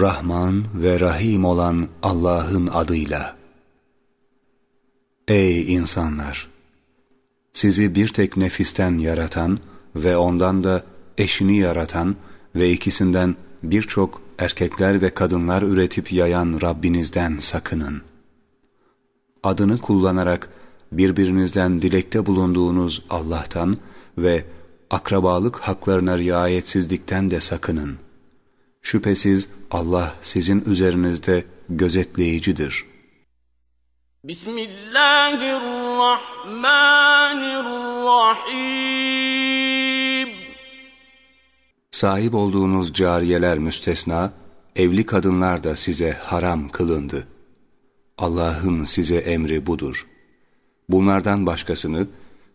Rahman ve Rahim olan Allah'ın adıyla. Ey insanlar! Sizi bir tek nefisten yaratan ve ondan da eşini yaratan ve ikisinden birçok erkekler ve kadınlar üretip yayan Rabbinizden sakının. Adını kullanarak birbirinizden dilekte bulunduğunuz Allah'tan ve akrabalık haklarına riayetsizlikten de sakının. Şüphesiz Allah sizin üzerinizde gözetleyicidir. Bismillahirrahmanirrahim Sahip olduğunuz cariyeler müstesna, evli kadınlar da size haram kılındı. Allah'ın size emri budur. Bunlardan başkasını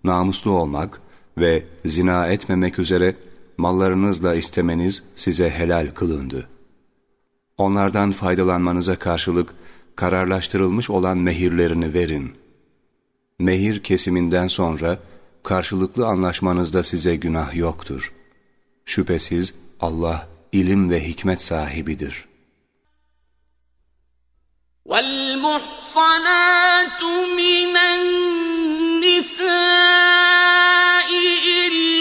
namuslu olmak ve zina etmemek üzere mallarınızla istemeniz size helal kılındı. Onlardan faydalanmanıza karşılık kararlaştırılmış olan mehirlerini verin. Mehir kesiminden sonra karşılıklı anlaşmanızda size günah yoktur. Şüphesiz Allah ilim ve hikmet sahibidir. وَالْمُحْصَنَاتُ مِنَ النِّسَاءِ إِلَّا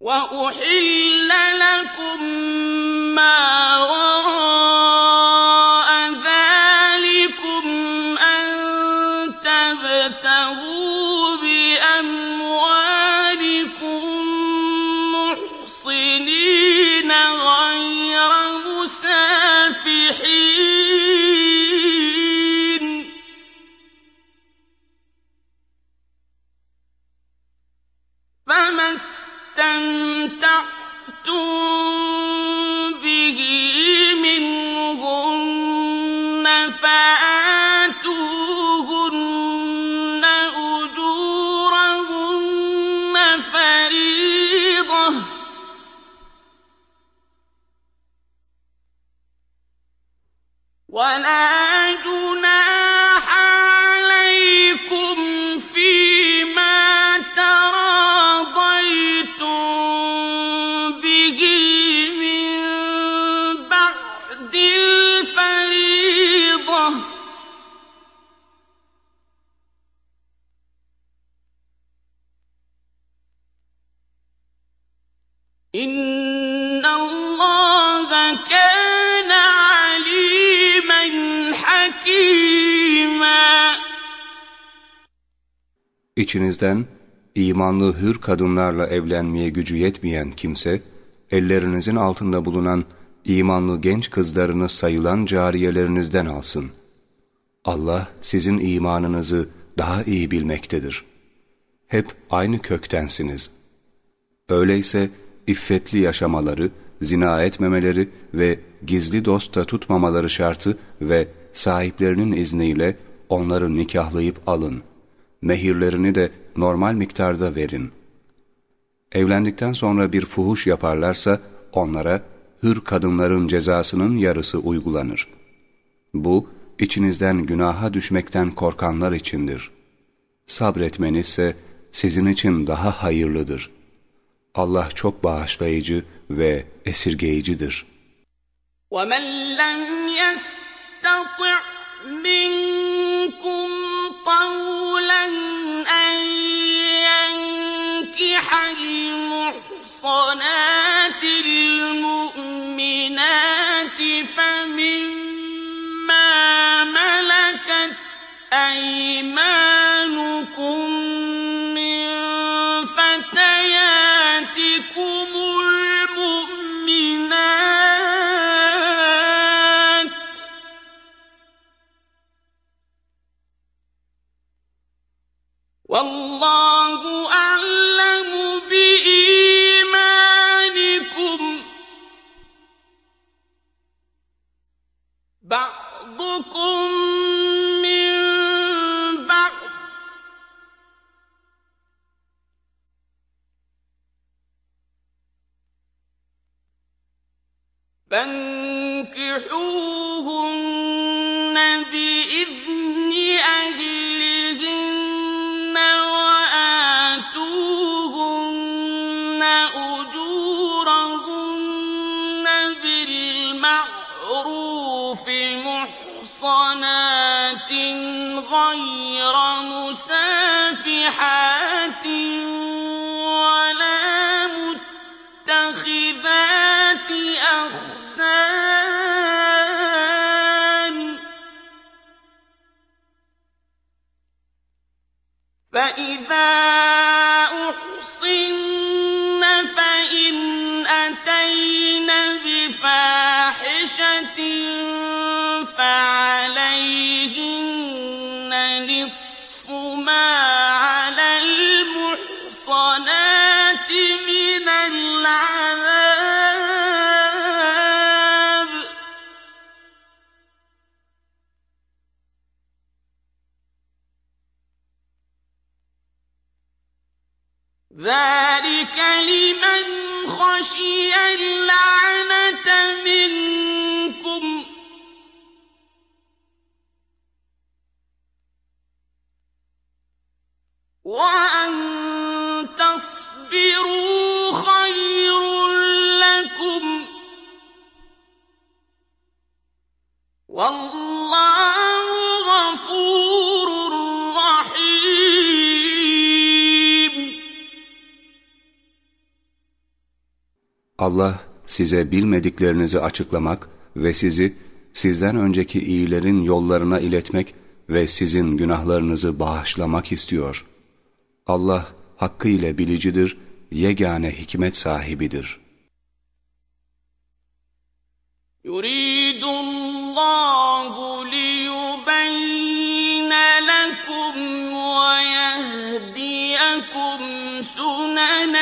وَأُحِلَّ لَكُم مَّا وَرَاءَ بِهِ مِنْهُنَّ فَآتُوهُنَّ أُجُورَهُنَّ فَرِيضَةً ۚ. وَلَا جُنَاحَ İçinizden imanlı hür kadınlarla evlenmeye gücü yetmeyen kimse, ellerinizin altında bulunan imanlı genç kızlarınız sayılan cariyelerinizden alsın. Allah sizin imanınızı daha iyi bilmektedir. Hep aynı köktensiniz. Öyleyse iffetli yaşamaları, zina etmemeleri ve gizli dosta tutmamaları şartı ve sahiplerinin izniyle onları nikahlayıp alın Mehirlerini de normal miktarda verin. Evlendikten sonra bir fuhuş yaparlarsa onlara hür kadınların cezasının yarısı uygulanır. Bu, içinizden günaha düşmekten korkanlar içindir. Sabretmenizse sizin için daha hayırlıdır. Allah çok bağışlayıcı ve esirgeyicidir. وَمَنْ لَمْ يَسْتَطِعْ مِنكُمْ طَوْلًا الْمُحْصَنَاتِ الْمُؤْمِنَاتِ فَمِمَّا مَلَكَتْ أَيْمَانُكُم مِّن فَتَيَاتِكُمُ الْمُؤْمِنَاتِ ۚ وَاللَّهُ size bilmediklerinizi açıklamak ve sizi sizden önceki iyilerin yollarına iletmek ve sizin günahlarınızı bağışlamak istiyor. Allah hakkıyla bilicidir, yegane hikmet sahibidir. يريد الله ليبين لكم ويهديكم سنن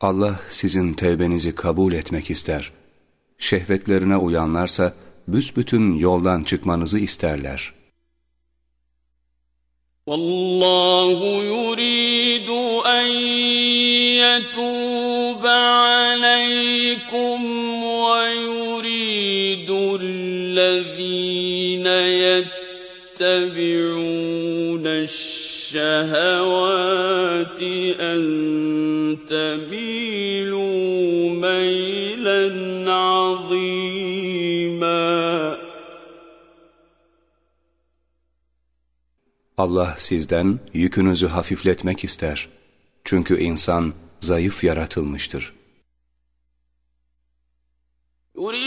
Allah sizin tevbenizi kabul etmek ister. Şehvetlerine uyanlarsa büsbütün yoldan çıkmanızı isterler. Vallahu yuridu en yetube aleykum ve yuridu allazine yettebi'un يتبعون الشهوات أن تميلوا ميلا عظيما Allah sizden yükünüzü hafifletmek ister. Çünkü insan zayıf yaratılmıştır. يريد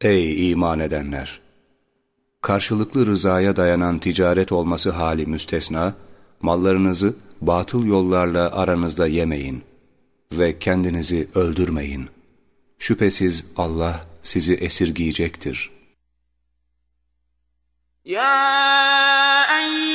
Ey iman edenler! Karşılıklı rızaya dayanan ticaret olması hali müstesna, mallarınızı batıl yollarla aranızda yemeyin ve kendinizi öldürmeyin. Şüphesiz Allah sizi esirgiyecektir. يا أن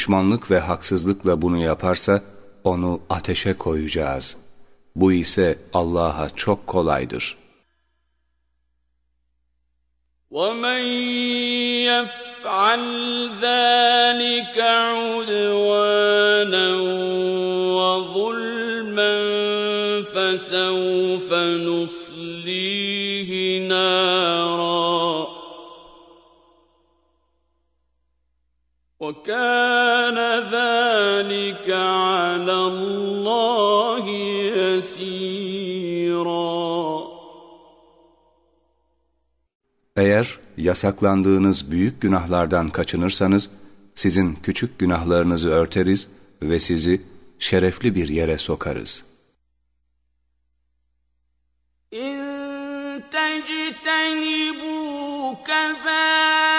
düşmanlık ve haksızlıkla bunu yaparsa onu ateşe koyacağız. Bu ise Allah'a çok kolaydır. وَمَنْ يَفْعَلْ ذَٰلِكَ عُدْوَانًا وَكَانَ ذَٰلِكَ عَلَى اللّٰهِ يَس۪يرًا Eğer yasaklandığınız büyük günahlardan kaçınırsanız, sizin küçük günahlarınızı örteriz ve sizi şerefli bir yere sokarız. اِنْ تَجْتَنِبُوا كَبَائِرَ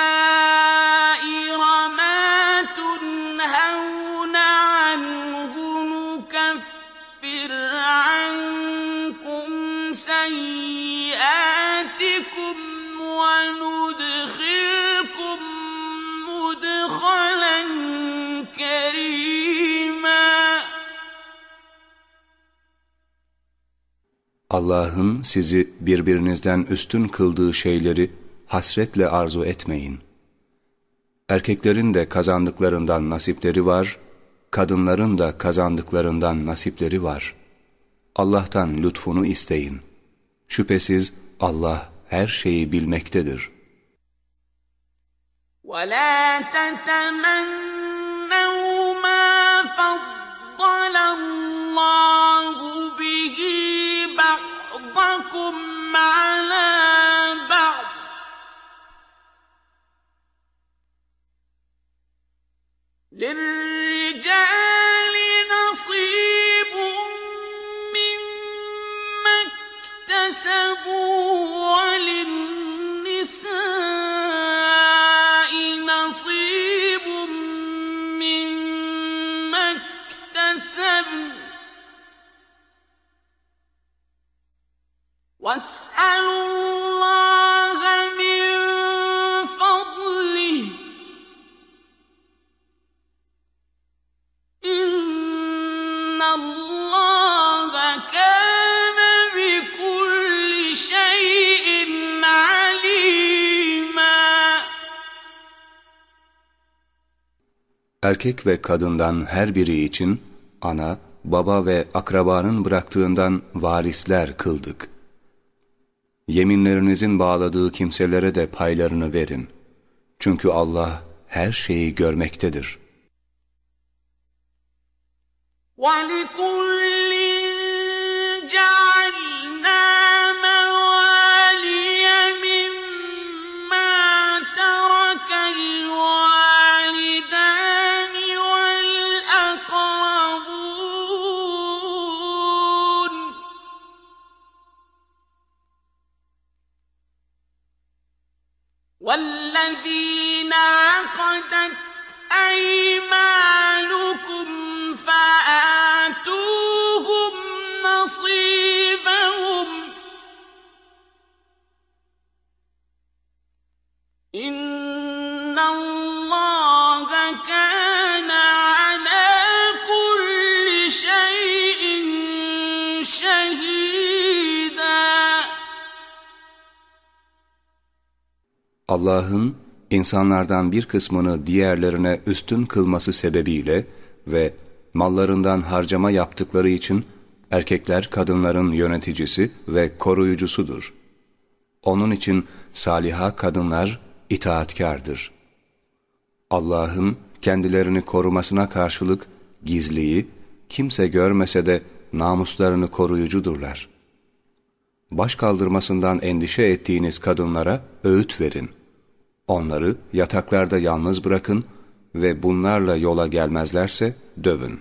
Allah'ın sizi birbirinizden üstün kıldığı şeyleri hasretle arzu etmeyin. Erkeklerin de kazandıklarından nasipleri var, kadınların da kazandıklarından nasipleri var. Allah'tan lütfunu isteyin. Şüphesiz Allah her şeyi bilmektedir. وَلَا تَتَمَنَّوْا مَا فَضَّلَ اللَّهُ للرجال نصيب وللنساء نصيب واسألوا الله Erkek ve kadından her biri için ana, baba ve akrabanın bıraktığından varisler kıldık. Yeminlerinizin bağladığı kimselere de paylarını verin. Çünkü Allah her şeyi görmektedir. وَلِكُلٍّ جَعَلْنَا Allah'ın insanlardan bir kısmını diğerlerine üstün kılması sebebiyle ve mallarından harcama yaptıkları için erkekler kadınların yöneticisi ve koruyucusudur. Onun için saliha kadınlar itaatkardır. Allah'ın kendilerini korumasına karşılık gizliyi, kimse görmese de namuslarını koruyucudurlar. Baş kaldırmasından endişe ettiğiniz kadınlara öğüt verin. Onları yataklarda yalnız bırakın ve bunlarla yola gelmezlerse dövün.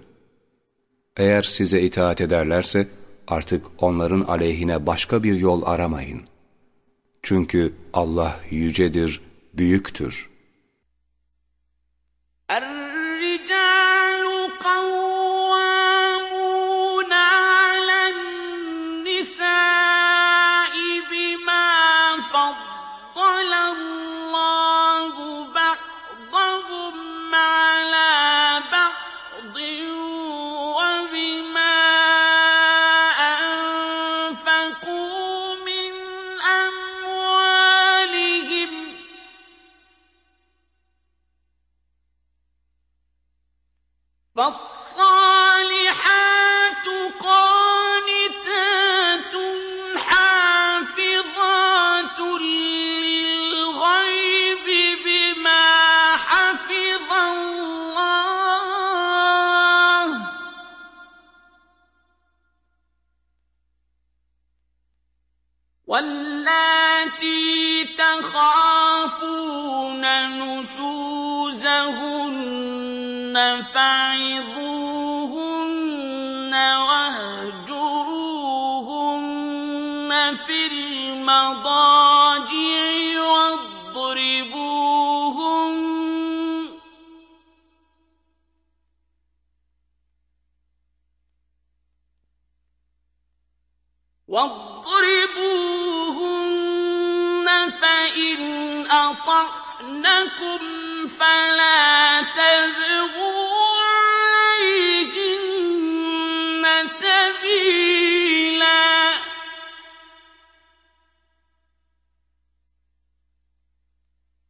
Eğer size itaat ederlerse artık onların aleyhine başka bir yol aramayın. Çünkü Allah yücedir, büyüktür. Er فالصالحات قانتات حافظات للغيب بما حفظ الله. واللاتي تخافون نشوزهن فعظوهن واهجروهن في المضاجع واضربوهن واضربوهن فإن أطعنكم فلا تبغوا عليهن سبيلا.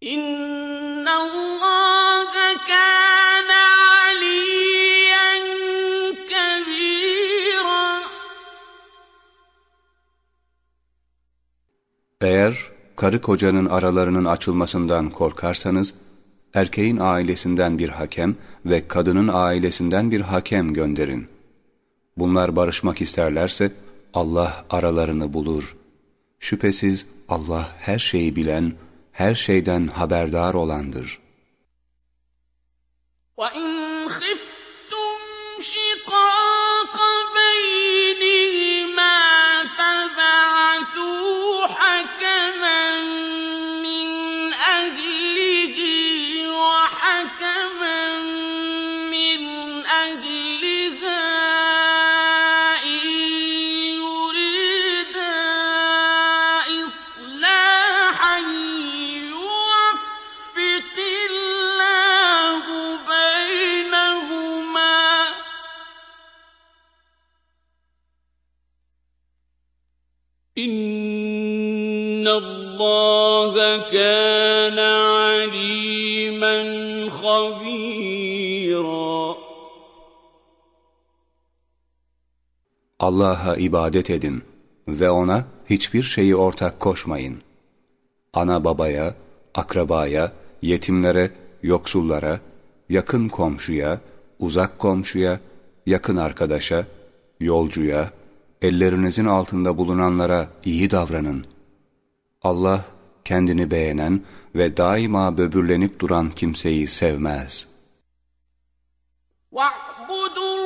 إن الله كان عليا كبيرا. Eğer karı kocanın aralarının açılmasından korkarsanız, erkeğin ailesinden bir hakem ve kadının ailesinden bir hakem gönderin. Bunlar barışmak isterlerse Allah aralarını bulur. Şüphesiz Allah her şeyi bilen, her şeyden haberdar olandır. وإن الله كان عليما خبيرا Allah'a ibadet edin ve ona hiçbir şeyi ortak koşmayın. Ana babaya, akrabaya, yetimlere, yoksullara, yakın komşuya, uzak komşuya, yakın arkadaşa, yolcuya, ellerinizin altında bulunanlara iyi davranın. Allah kendini beğenen ve daima böbürlenip duran kimseyi sevmez. واعبدوا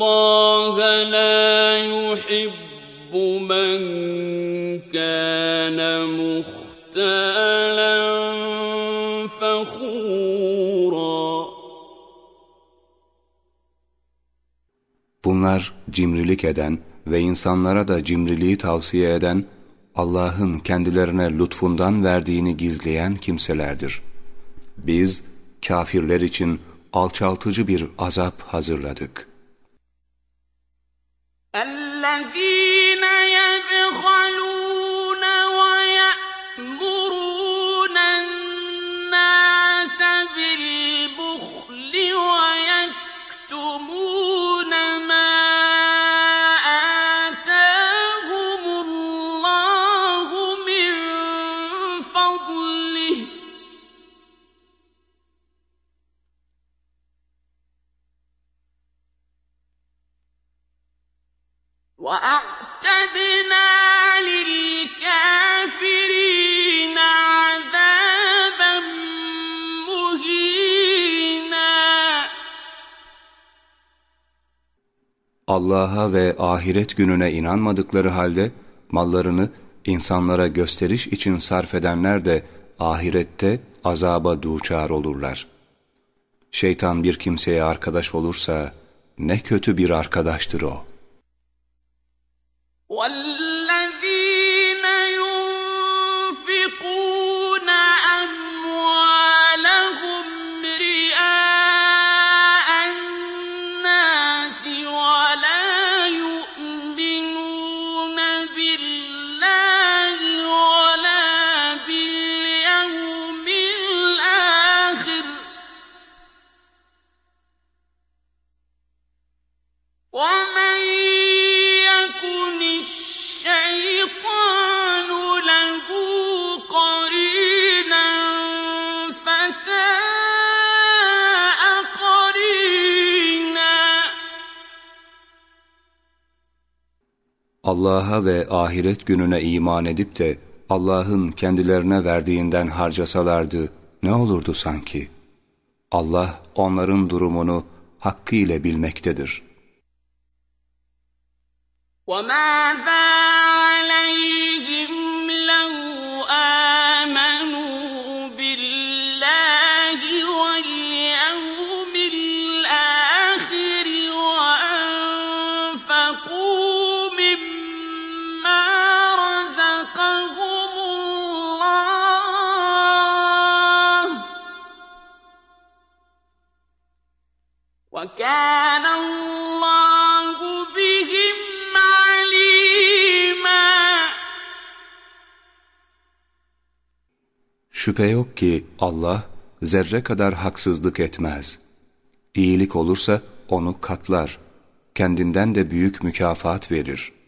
الله لا يحب من كان مختالا فخورا Bunlar cimrilik eden ve insanlara da cimriliği tavsiye eden, Allah'ın kendilerine lütfundan verdiğini gizleyen kimselerdir. Biz, kafirler için alçaltıcı bir azap hazırladık. الذي Allah'a ve ahiret gününe inanmadıkları halde mallarını insanlara gösteriş için sarf edenler de ahirette azaba duçar olurlar. Şeytan bir kimseye arkadaş olursa ne kötü bir arkadaştır o. Allah'a ve ahiret gününe iman edip de Allah'ın kendilerine verdiğinden harcasalardı ne olurdu sanki? Allah onların durumunu hakkıyla bilmektedir. وَمَاذَا Şüphe yok ki Allah zerre kadar haksızlık etmez. İyilik olursa onu katlar, kendinden de büyük mükafat verir.''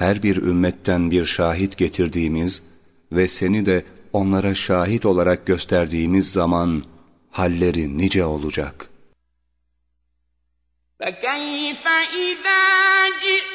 her bir ümmetten bir şahit getirdiğimiz ve seni de onlara şahit olarak gösterdiğimiz zaman halleri nice olacak. فَكَيْفَ إِذَا جِئْنَا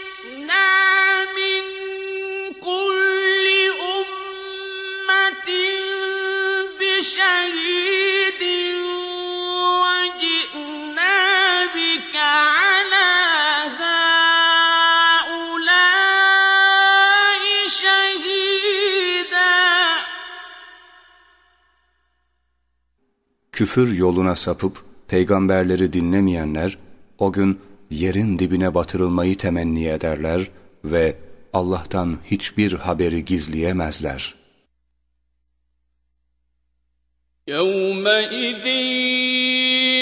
Küfür yoluna sapıp peygamberleri dinlemeyenler o gün yerin dibine batırılmayı temenni ederler ve Allah'tan hiçbir haberi gizleyemezler. يَوْمَئِذٍ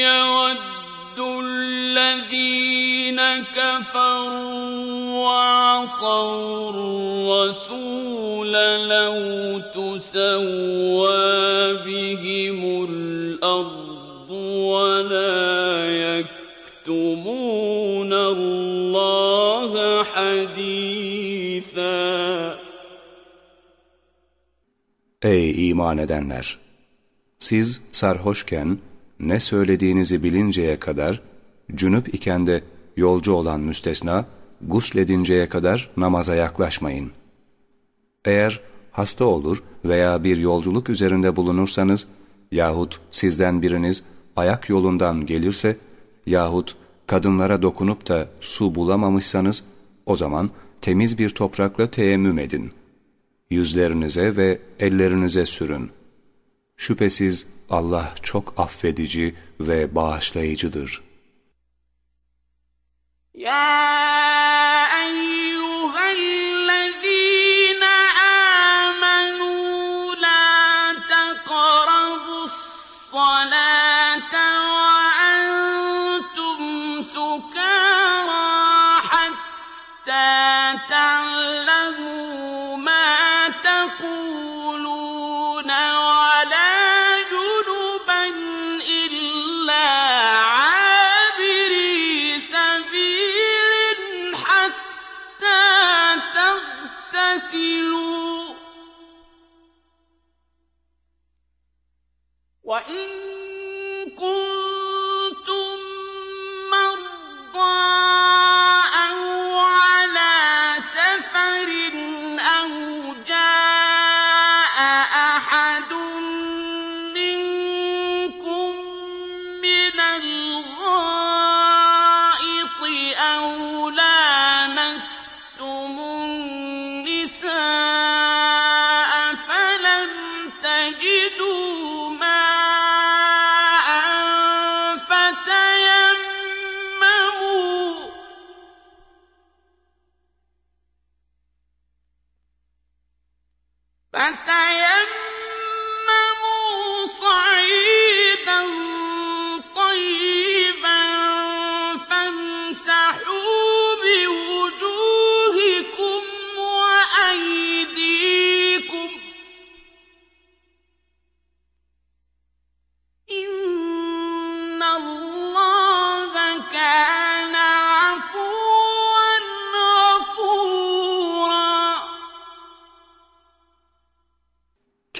يَوَدُّ الَّذ۪ينَ كَفَرُوا وَعَصَوْا الرَّسُولَ لَوْ تُسَوَّى بِهِمُ الْأَرْضُ وَلَا يَكْتُمُونَ اللّٰهَ حَد۪يثًا Ey iman edenler! Siz sarhoşken ne söylediğinizi bilinceye kadar, cünüp iken de yolcu olan müstesna, gusledinceye kadar namaza yaklaşmayın. Eğer hasta olur veya bir yolculuk üzerinde bulunursanız, yahut sizden biriniz ayak yolundan gelirse, yahut kadınlara dokunup da su bulamamışsanız, o zaman temiz bir toprakla teyemmüm edin. Yüzlerinize ve ellerinize sürün. Şüphesiz Allah çok affedici ve bağışlayıcıdır. يا أيها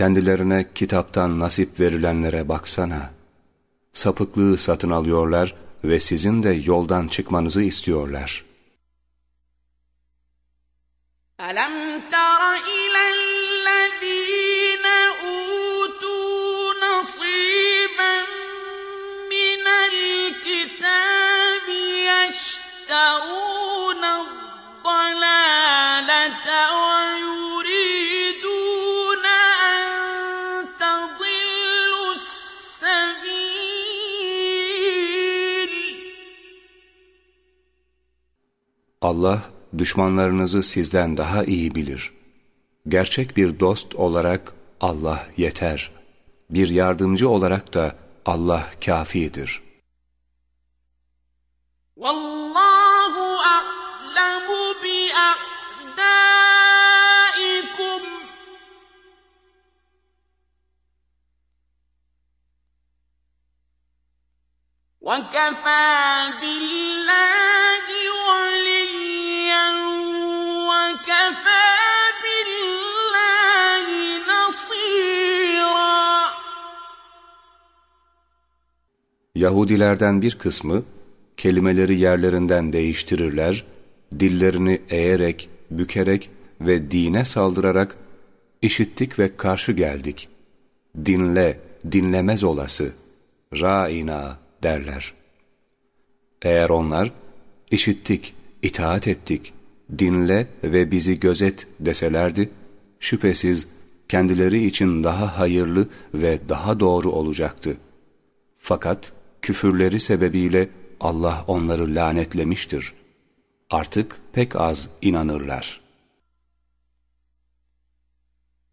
Kendilerine kitaptan nasip verilenlere baksana. Sapıklığı satın alıyorlar ve sizin de yoldan çıkmanızı istiyorlar. ألم تر إلى الذين أوتوا نصيبا من الكتاب يشترون Allah düşmanlarınızı sizden daha iyi bilir. Gerçek bir dost olarak Allah yeter. Bir yardımcı olarak da Allah kafidir. والله أعلم بأعدائكم وكفى بالله Yahudilerden bir kısmı kelimeleri yerlerinden değiştirirler, dillerini eğerek, bükerek ve dine saldırarak işittik ve karşı geldik. Dinle, dinlemez olası, ra'ina derler. Eğer onlar işittik, itaat ettik, dinle ve bizi gözet deselerdi, şüphesiz kendileri için daha hayırlı ve daha doğru olacaktı. Fakat küfürleri sebebiyle Allah onları lanetlemiştir. Artık pek az inanırlar.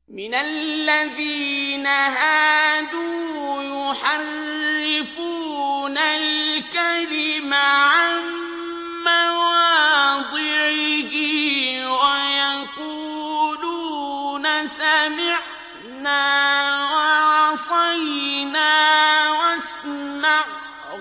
من الذين هادوا يحرفون الكلم عن مواضعه ويقولون سمعنا وعصينا واسمع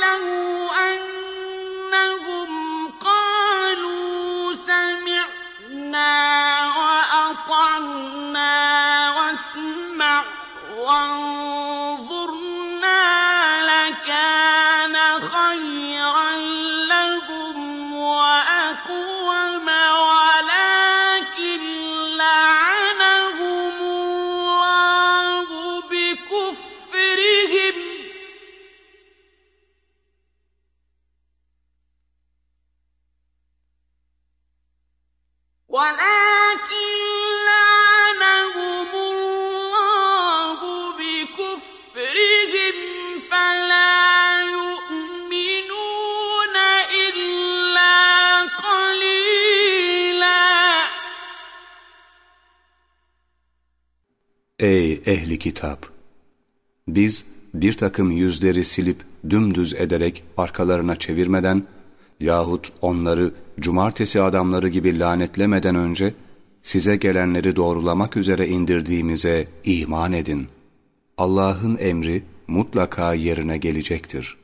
له ehli kitap! Biz bir takım yüzleri silip dümdüz ederek arkalarına çevirmeden yahut onları cumartesi adamları gibi lanetlemeden önce size gelenleri doğrulamak üzere indirdiğimize iman edin. Allah'ın emri mutlaka yerine gelecektir.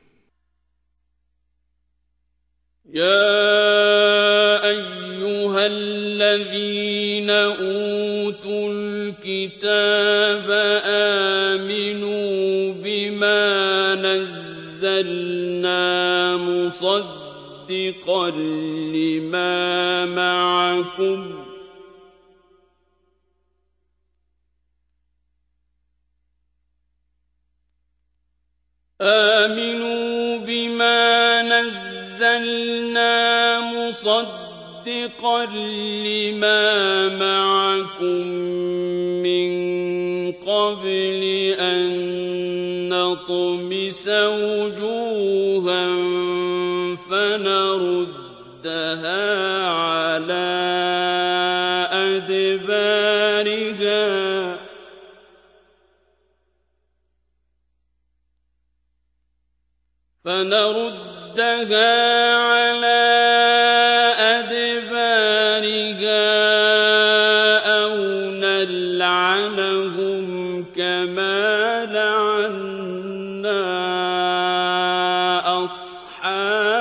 Ya eyyühellezîne الكتاب آمنوا بما نزلنا مصدقا لما معكم. آمنوا بما نزلنا مصدقا لما معكم من قبل أن نطمس وجوها فنردها على فنردها على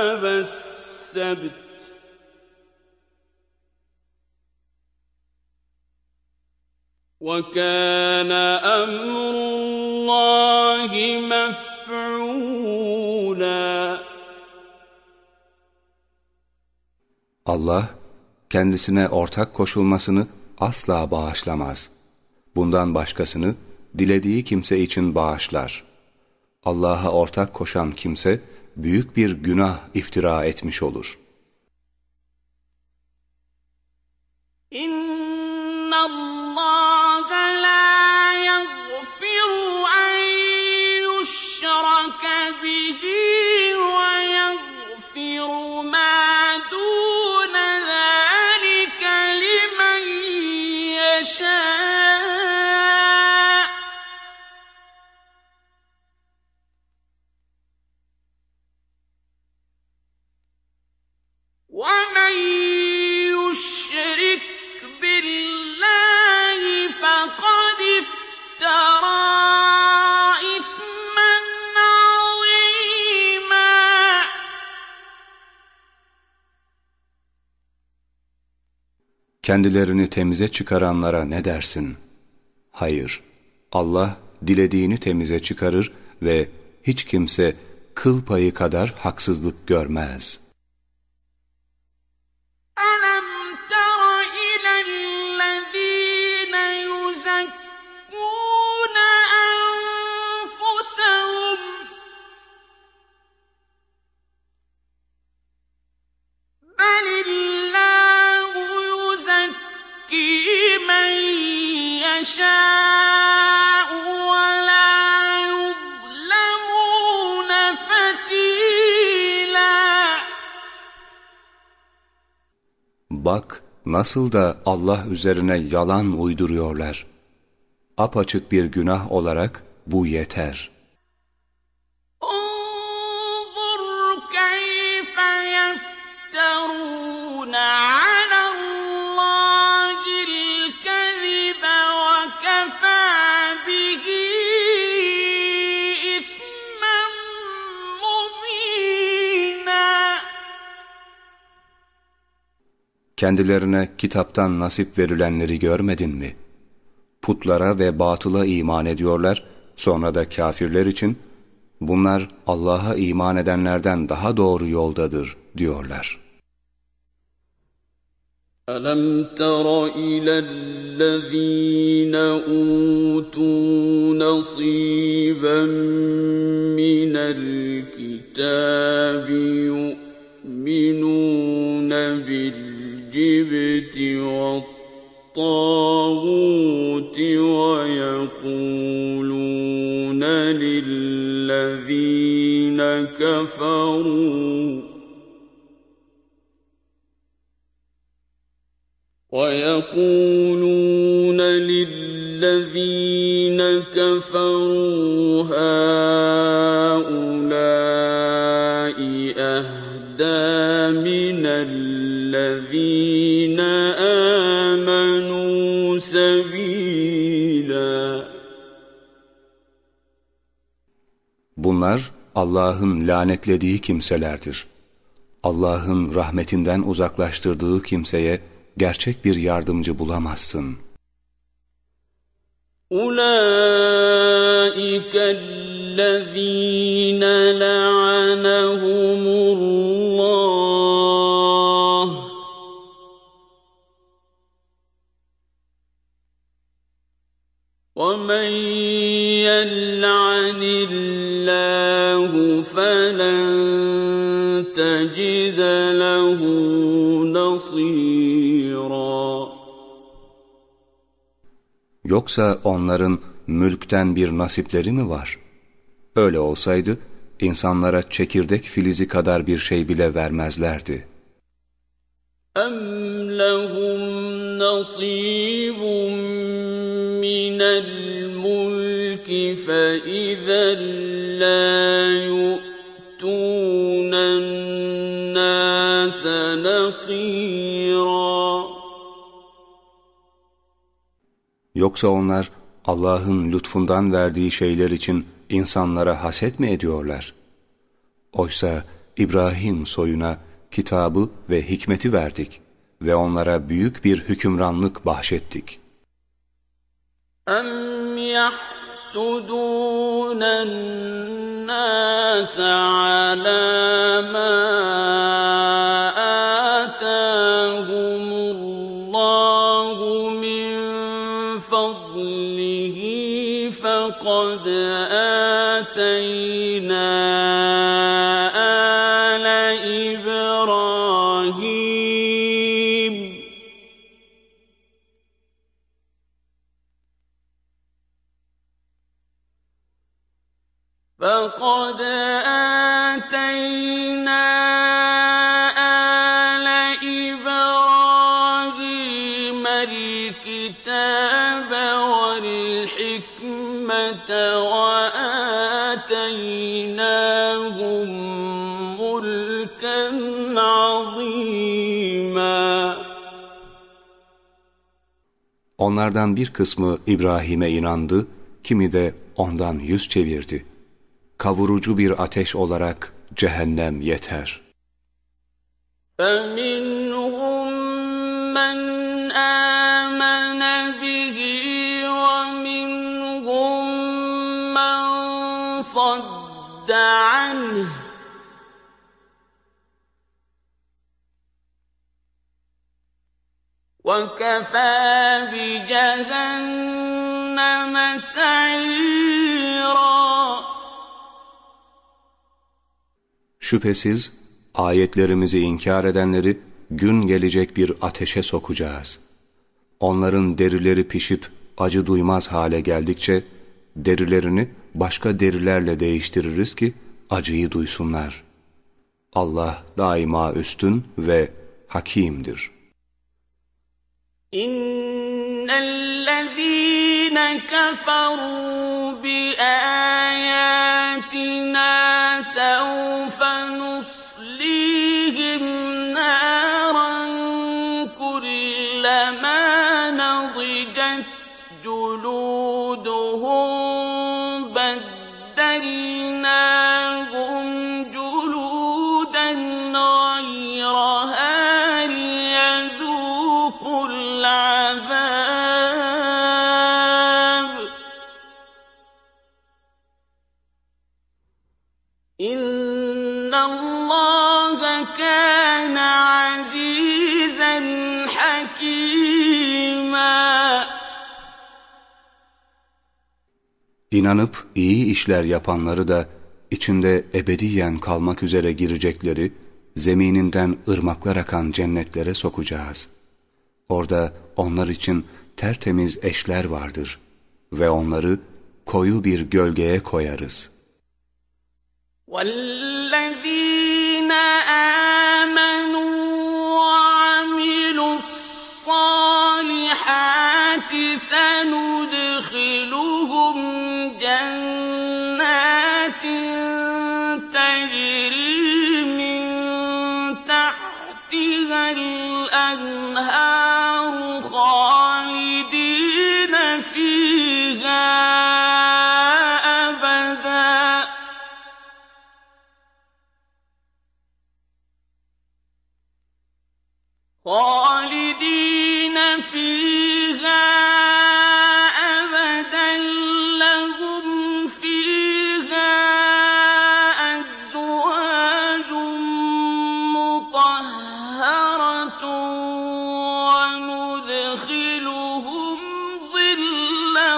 أصحاب السبت وكان أمر الله مفعولا Allah kendisine ortak koşulmasını asla bağışlamaz. Bundan başkasını dilediği kimse için bağışlar. Allah'a ortak koşan kimse büyük bir günah iftira etmiş olur. İnna Kendilerini temize çıkaranlara ne dersin? Hayır, Allah dilediğini temize çıkarır ve hiç kimse kıl payı kadar haksızlık görmez.'' Nasıl da Allah üzerine yalan uyduruyorlar. Apaçık bir günah olarak bu yeter.'' Kendilerine kitaptan nasip verilenleri görmedin mi? Putlara ve batıla iman ediyorlar, sonra da kafirler için, bunlar Allah'a iman edenlerden daha doğru yoldadır diyorlar. أَلَمْ تَرَ إِلَى الَّذِينَ أُوتُوا نَصِيبًا مِنَ الْكِتَابِ يُؤْمِنُونَ بِاللَّهِ الجبت والطاغوت ويقولون للذين كفروا ويقولون للذين كفروا هؤلاء Bunlar Allah'ın lanetlediği kimselerdir. Allah'ın rahmetinden uzaklaştırdığı kimseye gerçek bir yardımcı bulamazsın. أولئك الذين لعنهم الله ومن تجد له نصيرا Yoksa onların mülkten bir nasipleri mi var? Öyle olsaydı insanlara çekirdek filizi kadar bir şey bile vermezlerdi. أَمْ لَهُمْ نَصِيبٌ مِّنَ الْمُلْكِ فَإِذًا لَّا يُؤْتُونَ النَّاسَ نَقِيرًا Yoksa onlar Allah'ın lütfundan verdiği şeyler için insanlara haset mi ediyorlar? Oysa İbrahim soyuna kitabı ve hikmeti verdik ve onlara büyük bir hükümranlık bahşettik. أَمْ يَحْسُدُونَ النَّاسَ عَلَىٰ مَا Onlardan bir kısmı İbrahim'e inandı, kimi de ondan yüz çevirdi. Kavurucu bir ateş olarak cehennem yeter. فَمِنْهُم مَّنْ آمَنَ بِهِ وَمِنْهُم مَّن صَدَّ عَنْهُ ۚ وَكَفَىٰ بِجَهَنَّمَ سَعِيرًا Şüphesiz ayetlerimizi inkar edenleri gün gelecek bir ateşe sokacağız. Onların derileri pişip acı duymaz hale geldikçe derilerini başka derilerle değiştiririz ki acıyı duysunlar. Allah daima üstün ve hakimdir. إن الذين كفروا بآياتنا سوف نصليهم نارا İnanıp iyi işler yapanları da içinde ebediyen kalmak üzere girecekleri zemininden ırmaklar akan cennetlere sokacağız. Orada onlar için tertemiz eşler vardır ve onları koyu bir gölgeye koyarız. والذين آمنوا وعملوا الصالحات سندخلهم خالدين فيها أبدا لهم فيها أزواج مطهرة وندخلهم ظلا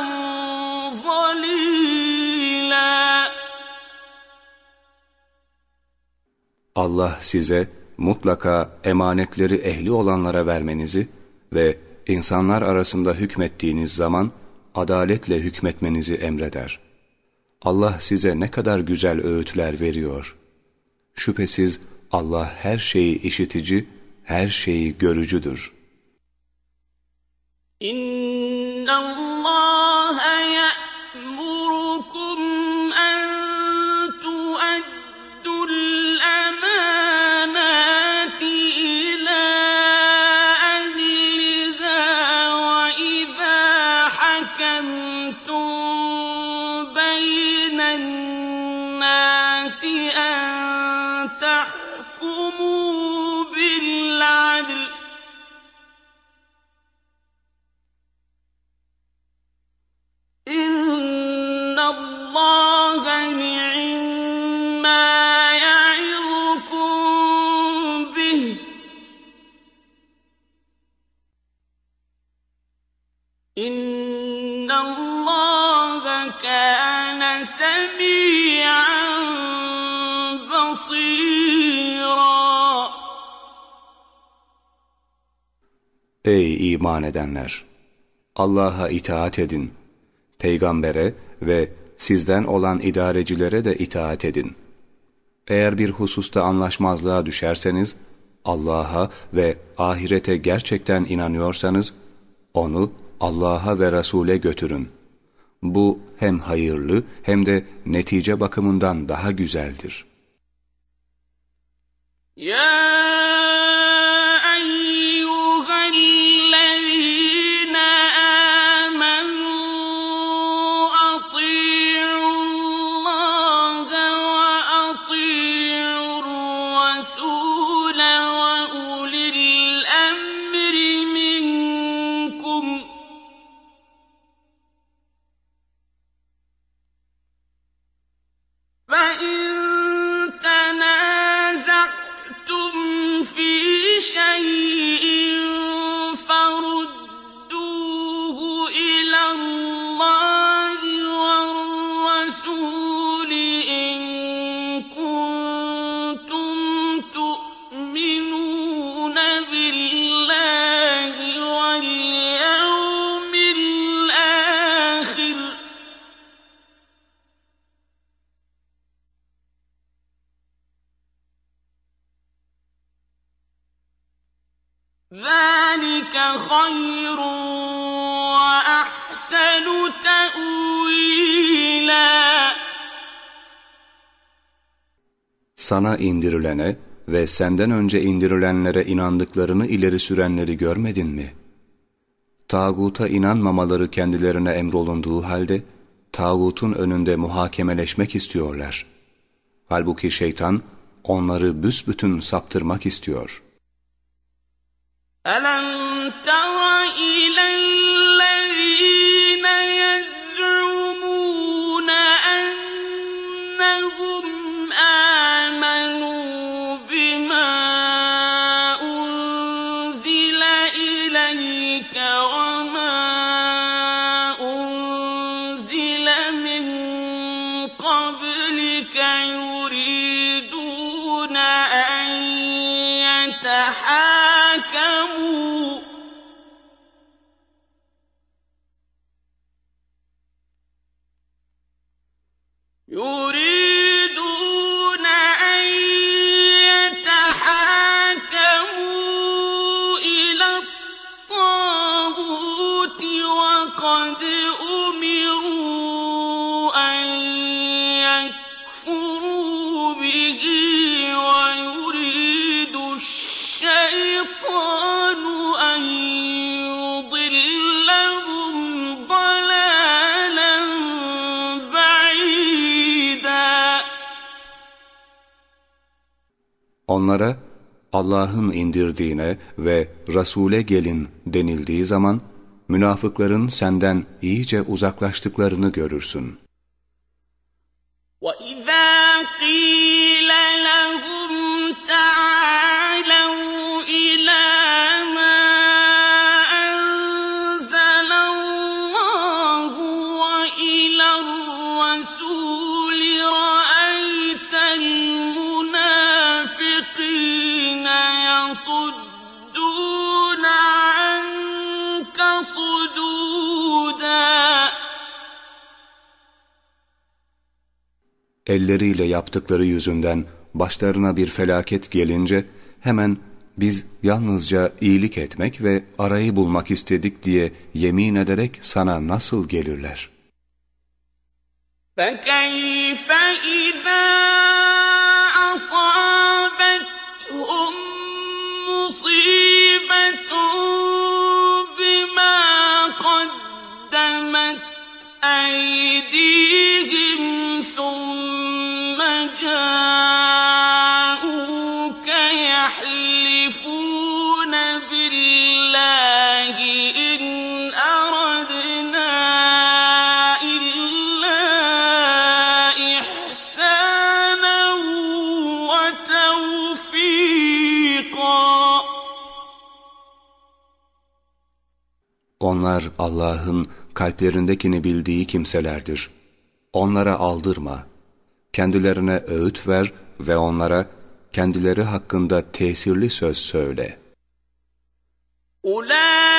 ظليلا. Allah size mutlaka emanetleri ehli olanlara vermenizi ve insanlar arasında hükmettiğiniz zaman adaletle hükmetmenizi emreder. Allah size ne kadar güzel öğütler veriyor. Şüphesiz Allah her şeyi işitici, her şeyi görücüdür. İnna Allah Ey iman edenler! Allah'a itaat edin. Peygambere ve sizden olan idarecilere de itaat edin. Eğer bir hususta anlaşmazlığa düşerseniz, Allah'a ve ahirete gerçekten inanıyorsanız, onu Allah'a ve Resul'e götürün. Bu hem hayırlı hem de netice bakımından daha güzeldir. يا Sana indirilene ve senden önce indirilenlere inandıklarını ileri sürenleri görmedin mi? Tağuta inanmamaları kendilerine emrolunduğu halde, tağutun önünde muhakemeleşmek istiyorlar. Halbuki şeytan, onları büsbütün saptırmak istiyor. ألم تر إلى Onlara Allah'ın indirdiğine ve Resul'e gelin denildiği zaman münafıkların senden iyice uzaklaştıklarını görürsün. وَإِذَا قِيلَ Elleriyle yaptıkları yüzünden başlarına bir felaket gelince hemen biz yalnızca iyilik etmek ve arayı bulmak istedik diye yemin ederek sana nasıl gelirler? فكيف إذا أصابتهم مصيبة بما قدمت أيديهم Onlar Allah'ın kalplerindekini bildiği kimselerdir. Onlara aldırma. Kendilerine öğüt ver ve onlara kendileri hakkında tesirli söz söyle. Ulan!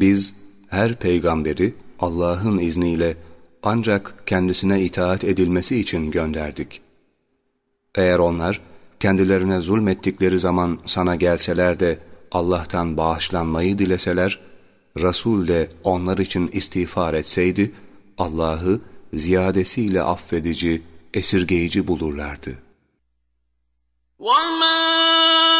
Biz her peygamberi Allah'ın izniyle ancak kendisine itaat edilmesi için gönderdik. Eğer onlar kendilerine zulmettikleri zaman sana gelseler de Allah'tan bağışlanmayı dileseler, Resul de onlar için istiğfar etseydi, Allah'ı ziyadesiyle affedici, esirgeyici bulurlardı. وما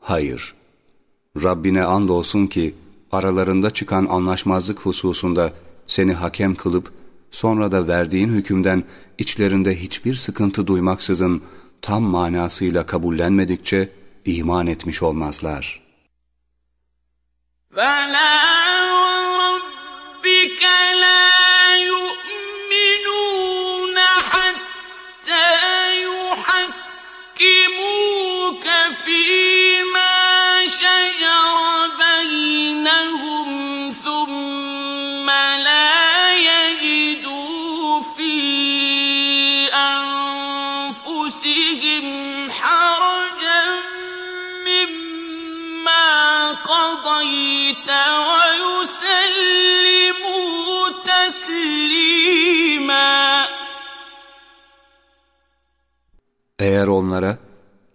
Hayır, Rabbine andolsun ki aralarında çıkan anlaşmazlık hususunda seni hakem kılıp sonra da verdiğin hükümden içlerinde hiçbir sıkıntı duymaksızın tam manasıyla kabullenmedikçe iman etmiş olmazlar. فلا وربك لا قضيت ويسلموا تسليما Eğer onlara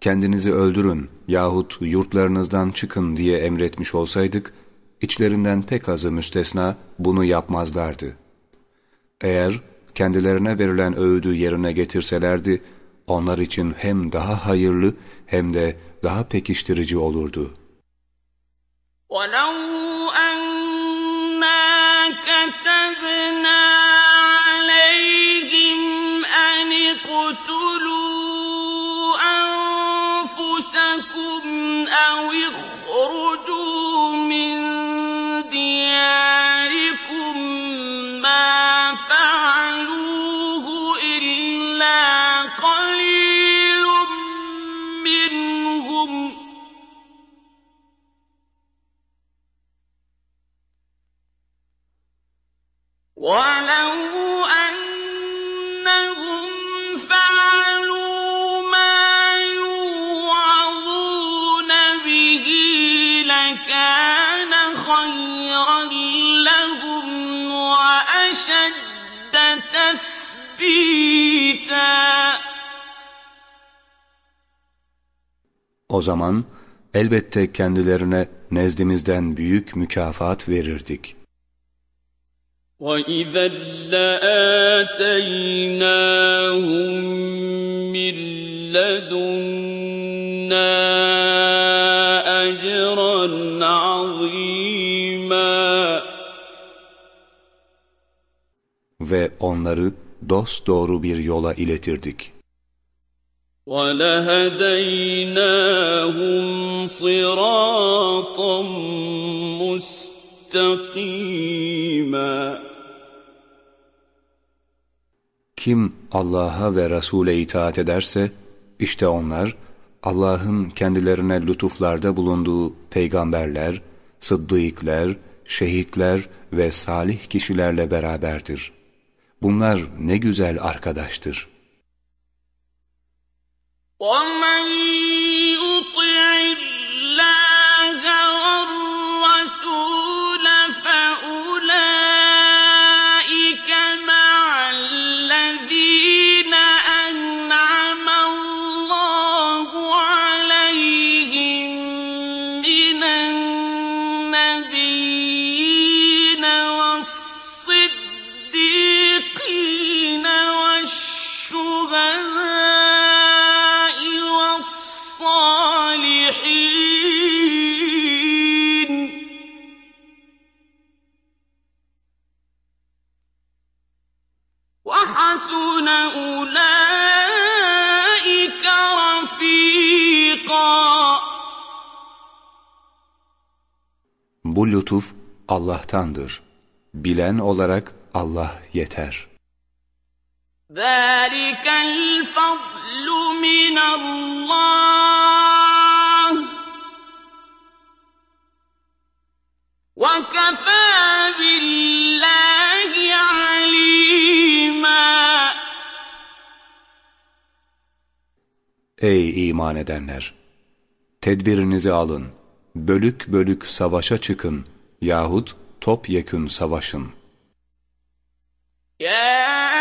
kendinizi öldürün yahut yurtlarınızdan çıkın diye emretmiş olsaydık, içlerinden pek azı müstesna bunu yapmazlardı. Eğer kendilerine verilen öğüdü yerine getirselerdi, onlar için hem daha hayırlı hem de daha pekiştirici olurdu. ولو أنا كتبنا عليهم أن اقتلوا أنفسكم أو اخرجوا O zaman elbette kendilerine nezdimizden büyük mükafat verirdik. وإذا لآتيناهم من لدنا أجرا عظيما Ve onları dosdoğru bir yola iletirdik. ولهديناهم صراطا مستقيما Kim Allah'a ve Resul'e itaat ederse, işte onlar Allah'ın kendilerine lütuflarda bulunduğu peygamberler, sıddıkler, şehitler ve salih kişilerle beraberdir. Bunlar ne güzel arkadaştır. ومن Bu lütuf Allah'tandır. Bilen olarak Allah yeter. ذلك الفضل من الله وكفى بالله عليما Ey iman edenler! Tedbirinizi alın, bölük bölük savaşa çıkın yahut topyekün savaşın. يا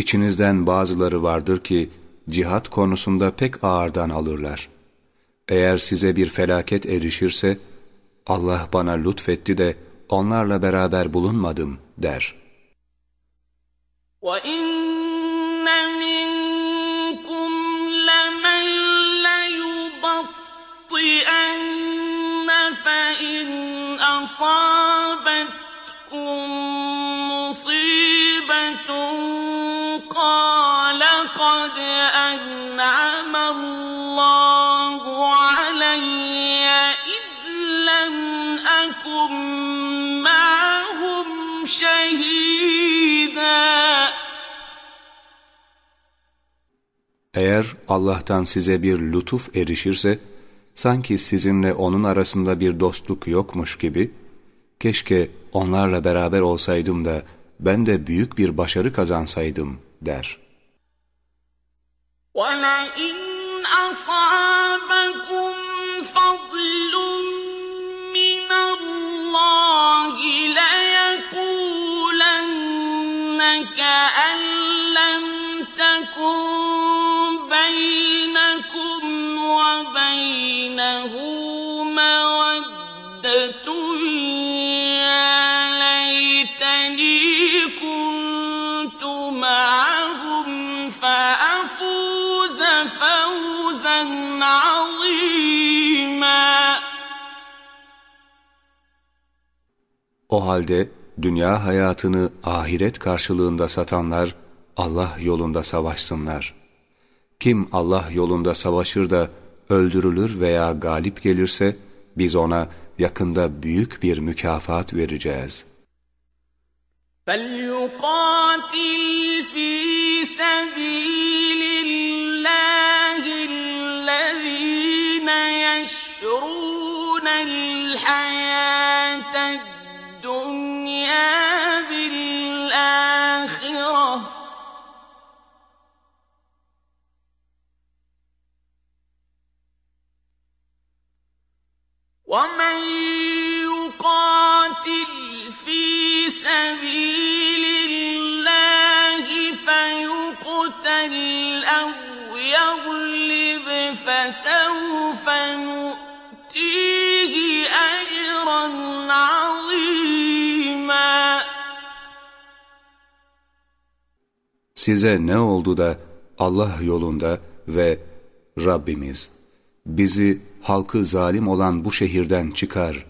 İçinizden bazıları vardır ki cihat konusunda pek ağırdan alırlar. Eğer size bir felaket erişirse Allah bana lütfetti de onlarla beraber bulunmadım der. وَإِنَّ مِنكُمْ لَمَن لَّيُبَطِّئَنَّ فَإِنْ أَصَابَتْكُم مُّصِيبَةٌ قَالَ قَدْ أَنْعَمَ اللَّهُ عَلَيَّ إِذْ لَمْ أَكُن مَّعَهُمْ شَهِيدًا Eğer Allah'tan size bir lütuf erişirse, sanki sizinle onun arasında bir dostluk yokmuş gibi, keşke onlarla beraber olsaydım da ben de büyük bir başarı kazansaydım der. وَلَئِنْ أَصَابَكُمْ فَضْلٌ O halde dünya hayatını ahiret karşılığında satanlar Allah yolunda savaşsınlar. Kim Allah yolunda savaşır da öldürülür veya galip gelirse biz ona yakında büyük bir mükafat vereceğiz. فَلْيُقَاتِلْ فِي سَبِيلِ اللّٰهِ الَّذ۪ينَ يَشْرُونَ الْحَيَاةَ وَمَنْ يُقَاتِلْ فِي سَبِيلِ اللَّهِ فَيُقْتَلْ أَوْ يَغْلِبْ فَسَوْفَ نُؤْتِيهِ أَجْرًا عَظِيمًا Size ne oldu da Allah yolunda ve Rabbimiz bizi halkı zalim olan bu şehirden çıkar,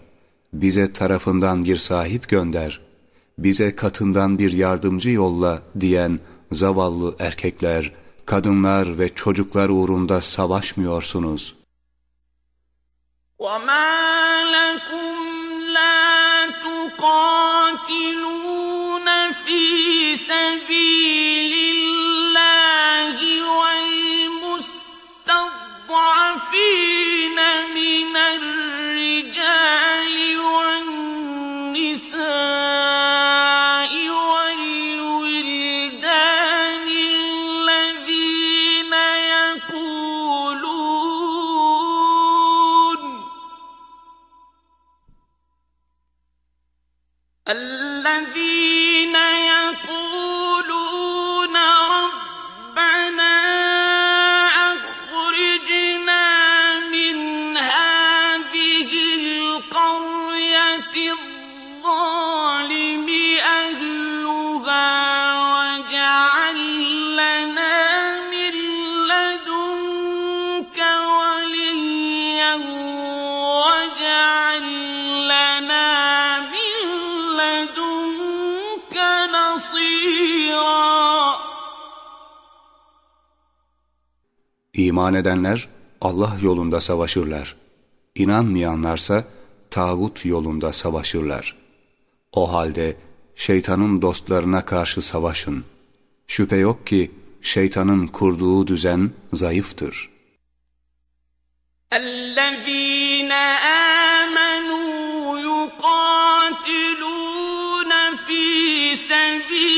bize tarafından bir sahip gönder, bize katından bir yardımcı yolla diyen zavallı erkekler, kadınlar ve çocuklar uğrunda savaşmıyorsunuz. وَمَا لَكُمْ لَا تُقَاتِلُونَ فِي سَبِيلِ اللَّهِ وَالْمُسْتَضْعَفِينَ مِنَ الرِّجَالِ İman edenler Allah yolunda savaşırlar. İnanmayanlarsa tağut yolunda savaşırlar. O halde şeytanın dostlarına karşı savaşın. Şüphe yok ki şeytanın kurduğu düzen zayıftır. الذين آمنوا يقاتلون في سبيل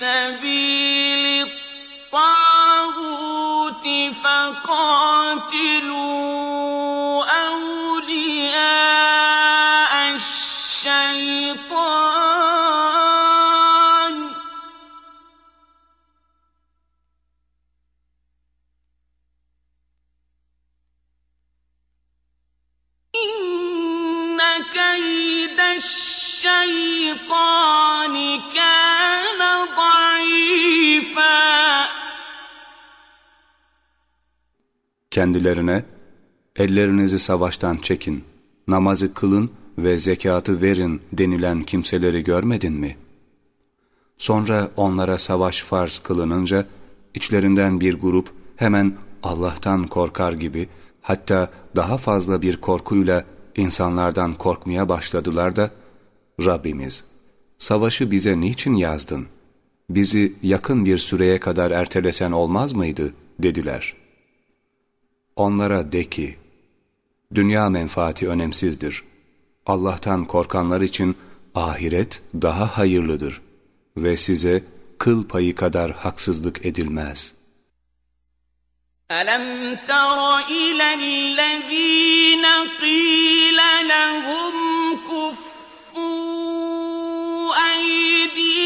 سبيل الطاغوت فقاتلوا أولياء الشيطان. إن كيد الشيطان كان ضعيفا Kendilerine ellerinizi savaştan çekin, namazı kılın ve zekatı verin denilen kimseleri görmedin mi? Sonra onlara savaş farz kılınınca içlerinden bir grup hemen Allah'tan korkar gibi hatta daha fazla bir korkuyla insanlardan korkmaya başladılar da Rabbimiz savaşı bize niçin yazdın? Bizi yakın bir süreye kadar ertelesen olmaz mıydı? dediler. Onlara de ki, dünya menfaati önemsizdir. Allah'tan korkanlar için ahiret daha hayırlıdır ve size kıl payı kadar haksızlık edilmez. ألم تر إلى الذين قيل لهم كفوا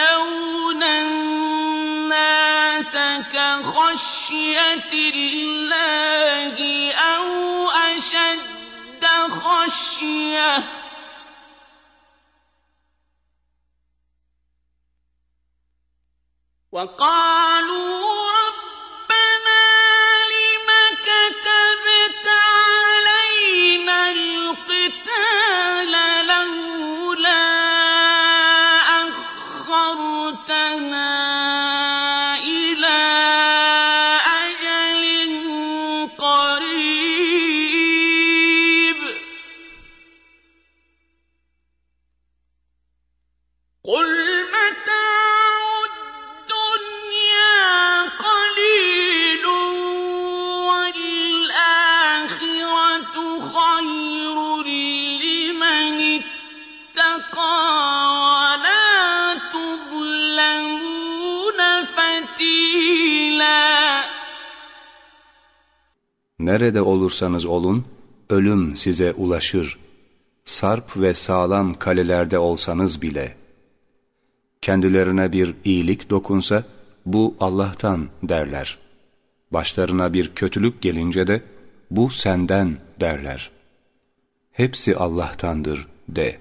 يخشون الناس كخشية الله أو أشد خشية وقالوا Nerede olursanız olun, ölüm size ulaşır. Sarp ve sağlam kalelerde olsanız bile. Kendilerine bir iyilik dokunsa, bu Allah'tan derler. Başlarına bir kötülük gelince de, bu senden derler. Hepsi Allah'tandır de.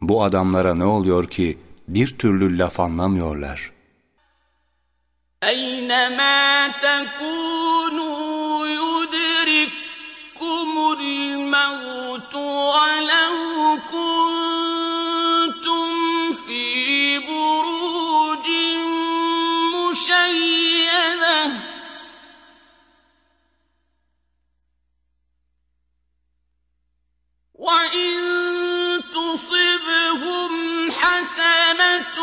Bu adamlara ne oluyor ki bir türlü laf anlamıyorlar. Eynemâ tekûn الموت ولو كنتم في بروج مشيدة. وإن تصبهم حسنة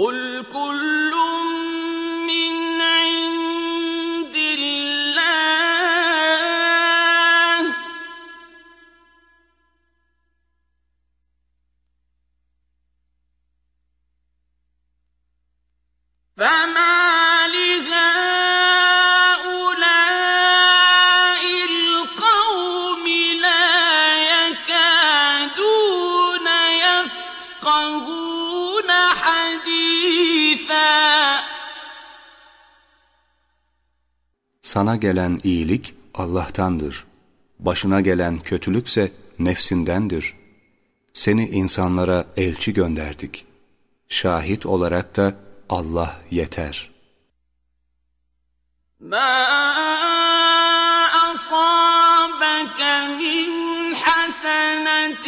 قل كل Sana gelen iyilik Allah'tandır. Başına gelen kötülükse nefsindendir. Seni insanlara elçi gönderdik. Şahit olarak da Allah yeter. مَا أَصَابَكَ مِنْ حَسَنَةٍ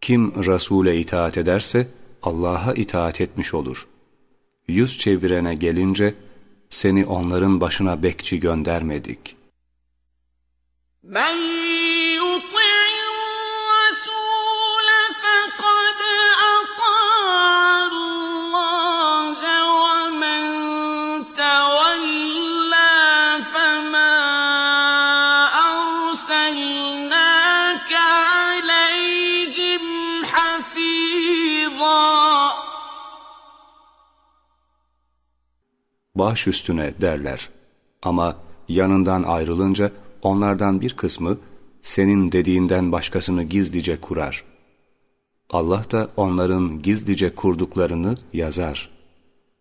Kim Resul'e itaat ederse Allah'a itaat etmiş olur. Yüz çevirene gelince seni onların başına bekçi göndermedik. Ben baş üstüne derler. Ama yanından ayrılınca onlardan bir kısmı senin dediğinden başkasını gizlice kurar. Allah da onların gizlice kurduklarını yazar.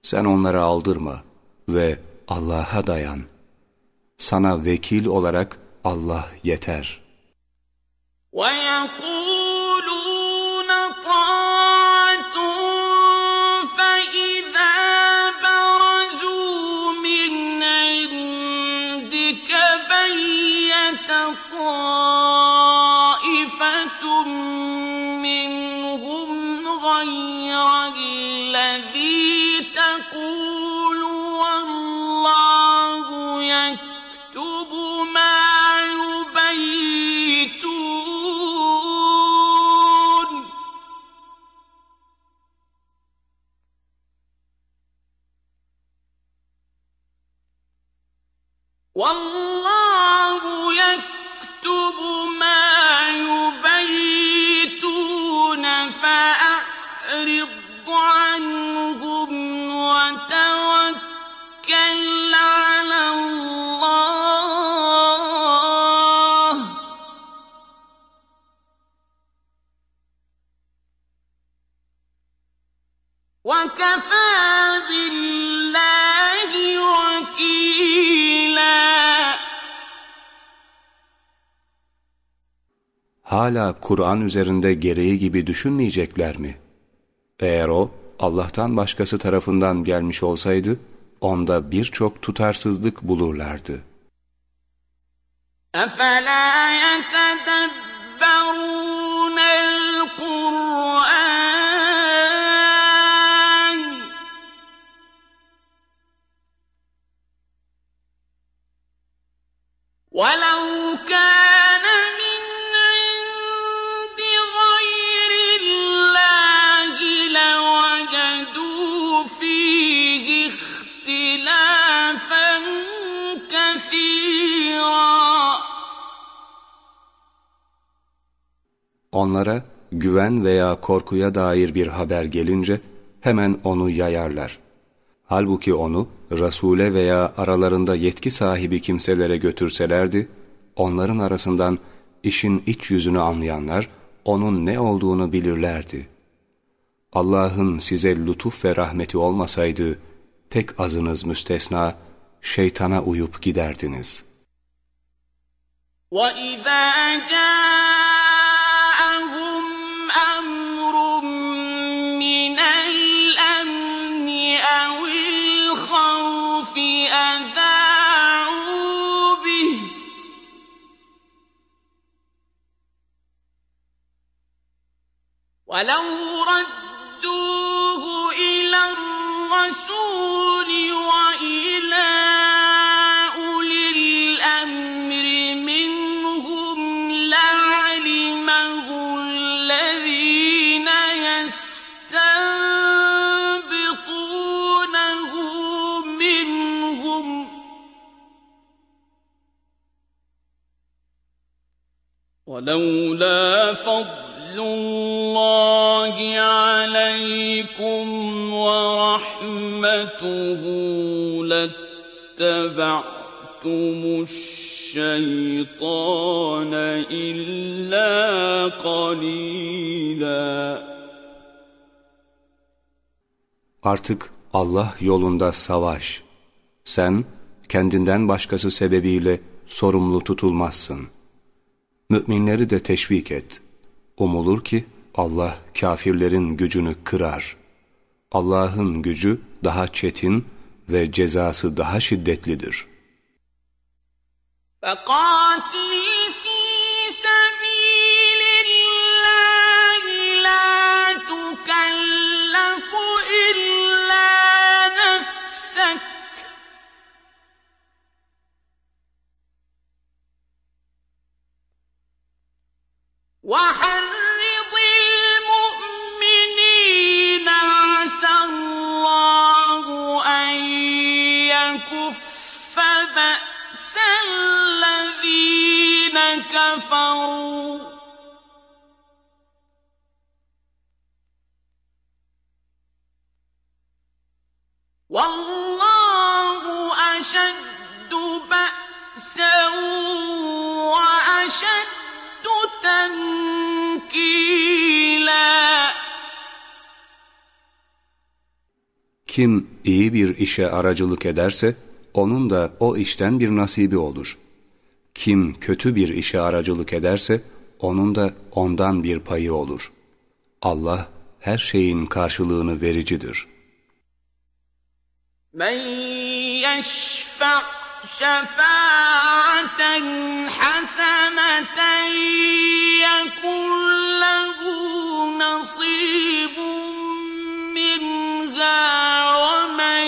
Sen onları aldırma ve Allah'a dayan. Sana vekil olarak Allah yeter. وَيَقُولُونَ Hala Kur'an üzerinde gereği gibi düşünmeyecekler mi? Eğer o, Allah'tan başkası tarafından gelmiş olsaydı, onda birçok tutarsızlık bulurlardı. أفلا يتدبرون القرآن ولو Onlara güven veya korkuya dair bir haber gelince hemen onu yayarlar. Halbuki onu Resul'e veya aralarında yetki sahibi kimselere götürselerdi, onların arasından işin iç yüzünü anlayanlar onun ne olduğunu bilirlerdi. Allah'ın size lütuf ve rahmeti olmasaydı, pek azınız müstesna, şeytana uyup giderdiniz.'' وَإِذَا جَاءَهُمْ وَلَوْ رَدُّوهُ إِلَى الرَّسُولِ وَإِلَىٰ أُولِي الْأَمْرِ مِنْهُمْ لَعَلِمَهُ الَّذِينَ يَسْتَنبِطُونَهُ مِنْهُمْ ۗ. ولولا فضل عليكم ورحمته لاتبعتم الشيطان إلا قليلا Artık Allah yolunda savaş. Sen kendinden başkası sebebiyle sorumlu tutulmazsın. Müminleri de teşvik et. Umulur ki Allah kafirlerin gücünü kırar. Allah'ın gücü daha çetin ve cezası daha şiddetlidir. فقاتل في سبيل الله لا تكلف إلا نفسك وحرض Kim iyi bir işe aracılık ederse, onun da o işten bir nasibi olur. Kim kötü bir işe aracılık ederse onun da ondan bir payı olur. Allah her şeyin karşılığını vericidir. Men yeşfa' şefaaten haseneten yekul nasibun minha ve men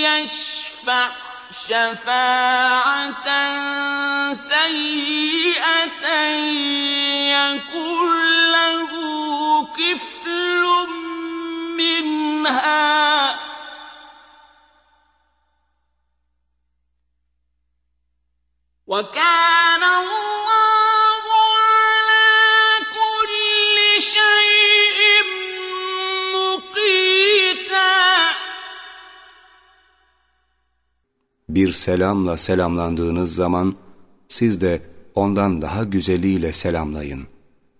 yeşfa' şefaaten سيئة يكن له كفل منها. وكان الله على كل شيء مقيتا. Bir selamla selamlandığınız zaman siz de ondan daha güzeliyle selamlayın.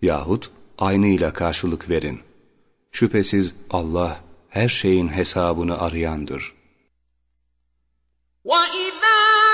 Yahut aynıyla karşılık verin. Şüphesiz Allah her şeyin hesabını arayandır. وَإِذَا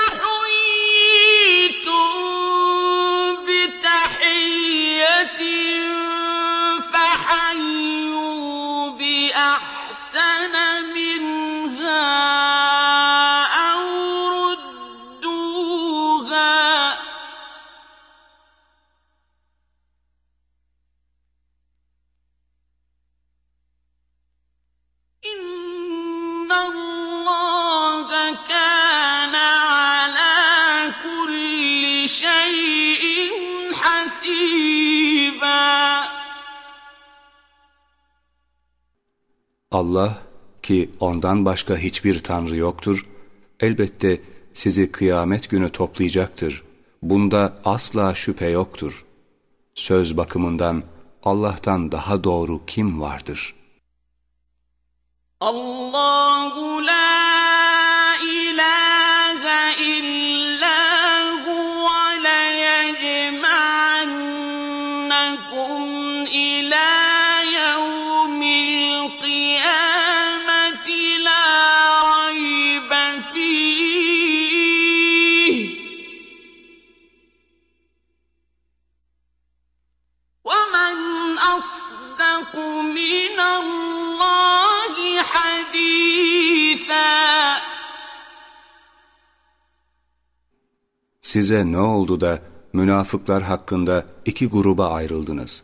Allah ki ondan başka hiçbir tanrı yoktur, elbette sizi kıyamet günü toplayacaktır. Bunda asla şüphe yoktur. Söz bakımından Allah'tan daha doğru kim vardır? Allahu la أصدق من الله حديثا Size ne oldu da münafıklar hakkında iki gruba ayrıldınız?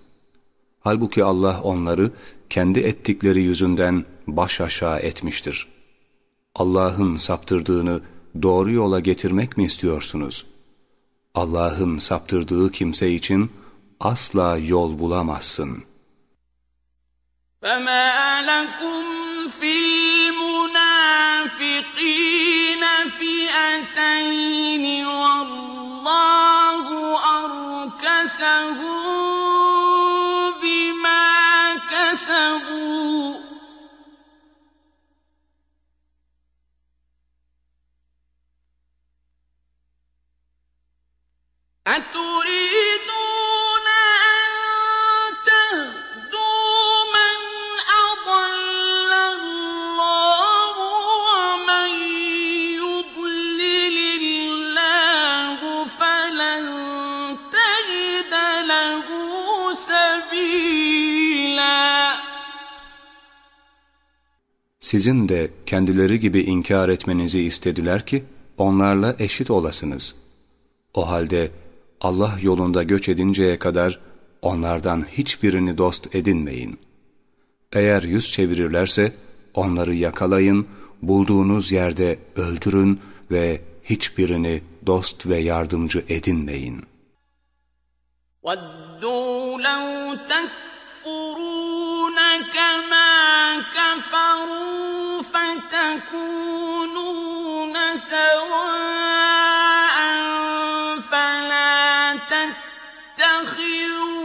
Halbuki Allah onları kendi ettikleri yüzünden baş aşağı etmiştir. Allah'ın saptırdığını doğru yola getirmek mi istiyorsunuz? Allah'ın saptırdığı kimse için asla yol bulamazsın. فما لكم في المنافقين فئتين والله أركسهم بما كسبوا أتريدون Sizin de kendileri gibi inkar etmenizi istediler ki onlarla eşit olasınız. O halde Allah yolunda göç edinceye kadar onlardan hiçbirini dost edinmeyin. Eğer yüz çevirirlerse onları yakalayın, bulduğunuz yerde öldürün ve hiçbirini dost ve yardımcı edinmeyin. وَدُّوا لَوْ تَكْفُرُونَ كَمَا كَفَرُوا فَتَكُونُونَ سَوَاءً فَلَا تَتَّخِذُوا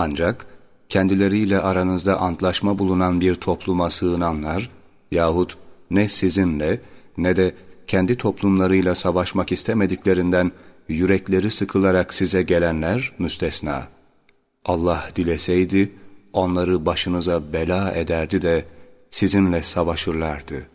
Ancak kendileriyle aranızda antlaşma bulunan bir topluma sığınanlar yahut ne sizinle ne de kendi toplumlarıyla savaşmak istemediklerinden yürekleri sıkılarak size gelenler müstesna. Allah dileseydi onları başınıza bela ederdi de sizinle savaşırlardı.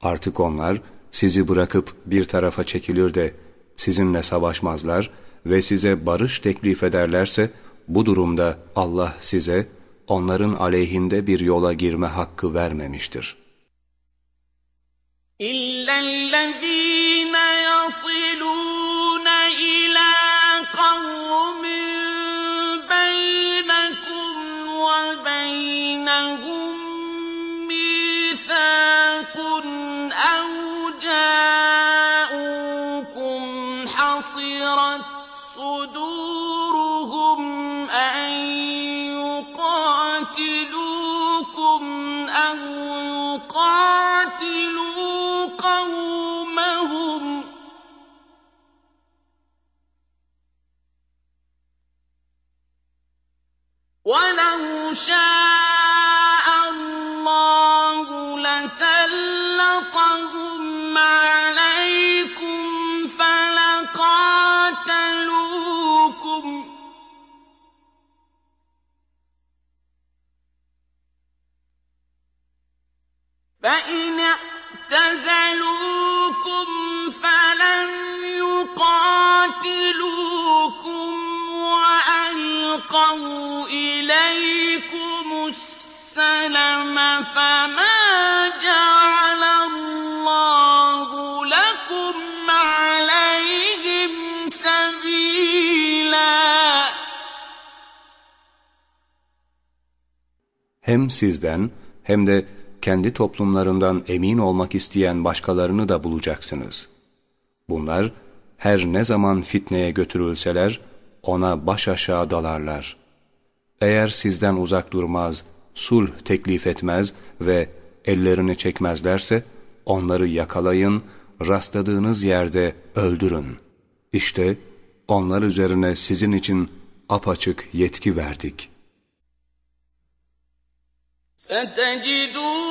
Artık onlar sizi bırakıp bir tarafa çekilir de sizinle savaşmazlar ve size barış teklif ederlerse bu durumda Allah size onların aleyhinde bir yola girme hakkı vermemiştir. İllellezîne yasilûne ilâ قاتلوا قومهم. ولو شاء فإن اعتزلوكم فلم يقاتلوكم وألقوا إليكم السلم فما جعل الله لكم عليهم سبيلا Hem sizden hem de kendi toplumlarından emin olmak isteyen başkalarını da bulacaksınız. Bunlar her ne zaman fitneye götürülseler ona baş aşağı dalarlar. Eğer sizden uzak durmaz, sulh teklif etmez ve ellerini çekmezlerse onları yakalayın, rastladığınız yerde öldürün. İşte onlar üzerine sizin için apaçık yetki verdik.'' ستجدون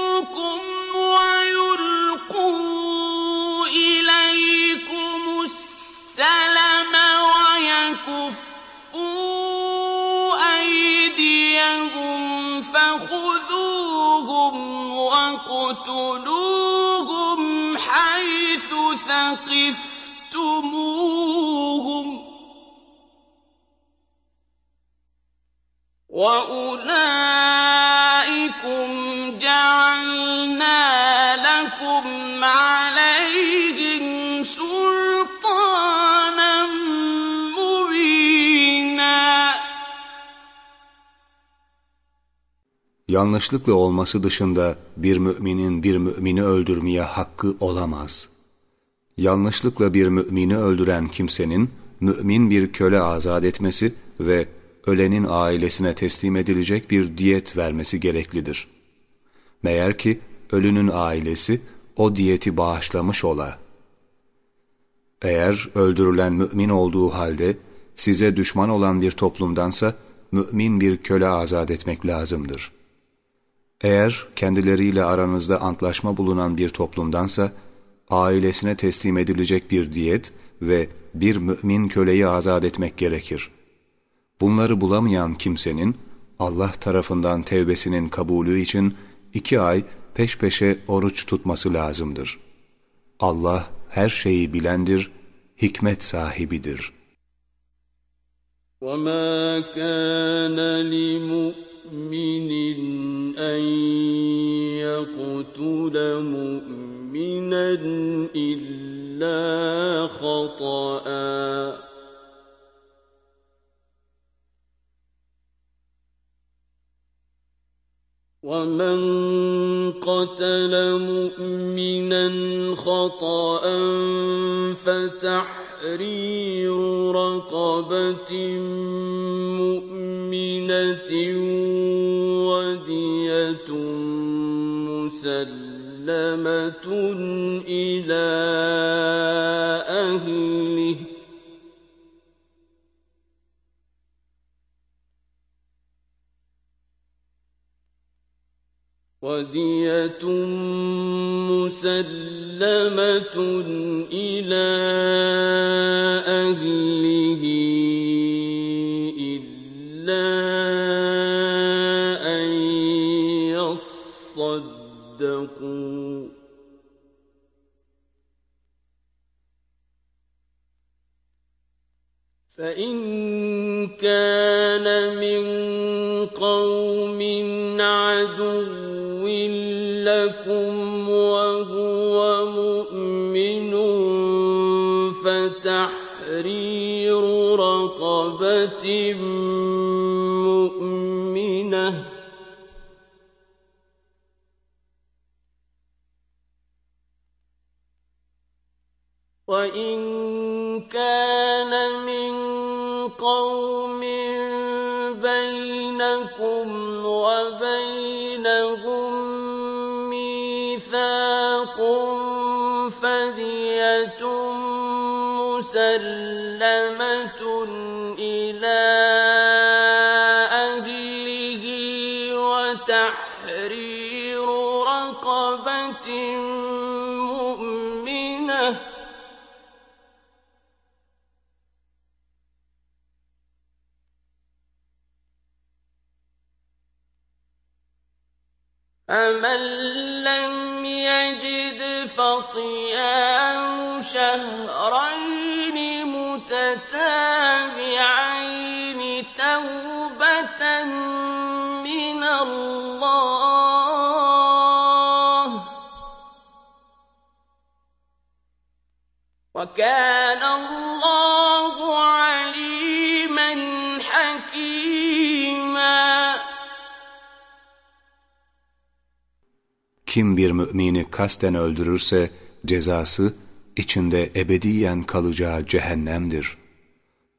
واقتلوهم حيث ثقفتموهم. وأولئكم جعلنا Yanlışlıkla olması dışında bir müminin bir mümini öldürmeye hakkı olamaz. Yanlışlıkla bir mümini öldüren kimsenin mümin bir köle azat etmesi ve ölenin ailesine teslim edilecek bir diyet vermesi gereklidir. Meğer ki ölünün ailesi o diyeti bağışlamış ola. Eğer öldürülen mümin olduğu halde size düşman olan bir toplumdansa mümin bir köle azat etmek lazımdır. Eğer kendileriyle aranızda antlaşma bulunan bir toplumdansa ailesine teslim edilecek bir diyet ve bir mümin köleyi azat etmek gerekir.'' Bunları bulamayan kimsenin Allah tarafından tevbesinin kabulü için iki ay peş peşe oruç tutması lazımdır. Allah her şeyi bilendir, hikmet sahibidir. وَمَا كَانَ لِمُؤْمِنٍ أَن يَقْتُلَ مُؤْمِنًا إلا خطأ. ومن قتل مؤمنا خطا فتحرير رقبه مؤمنه وديه مسلمه إلى اهله ودية مسلمة إلى أهله إلا أن يصدقوا. فإن كان من قوم عدو مؤمنة. وإن كان من قوم بينكم وبينهم ميثاق فدية مسلمة. فصيام شهرين متتابعين توبة من الله. وكان الله Kim bir mümini kasten öldürürse cezası içinde ebediyen kalacağı cehennemdir.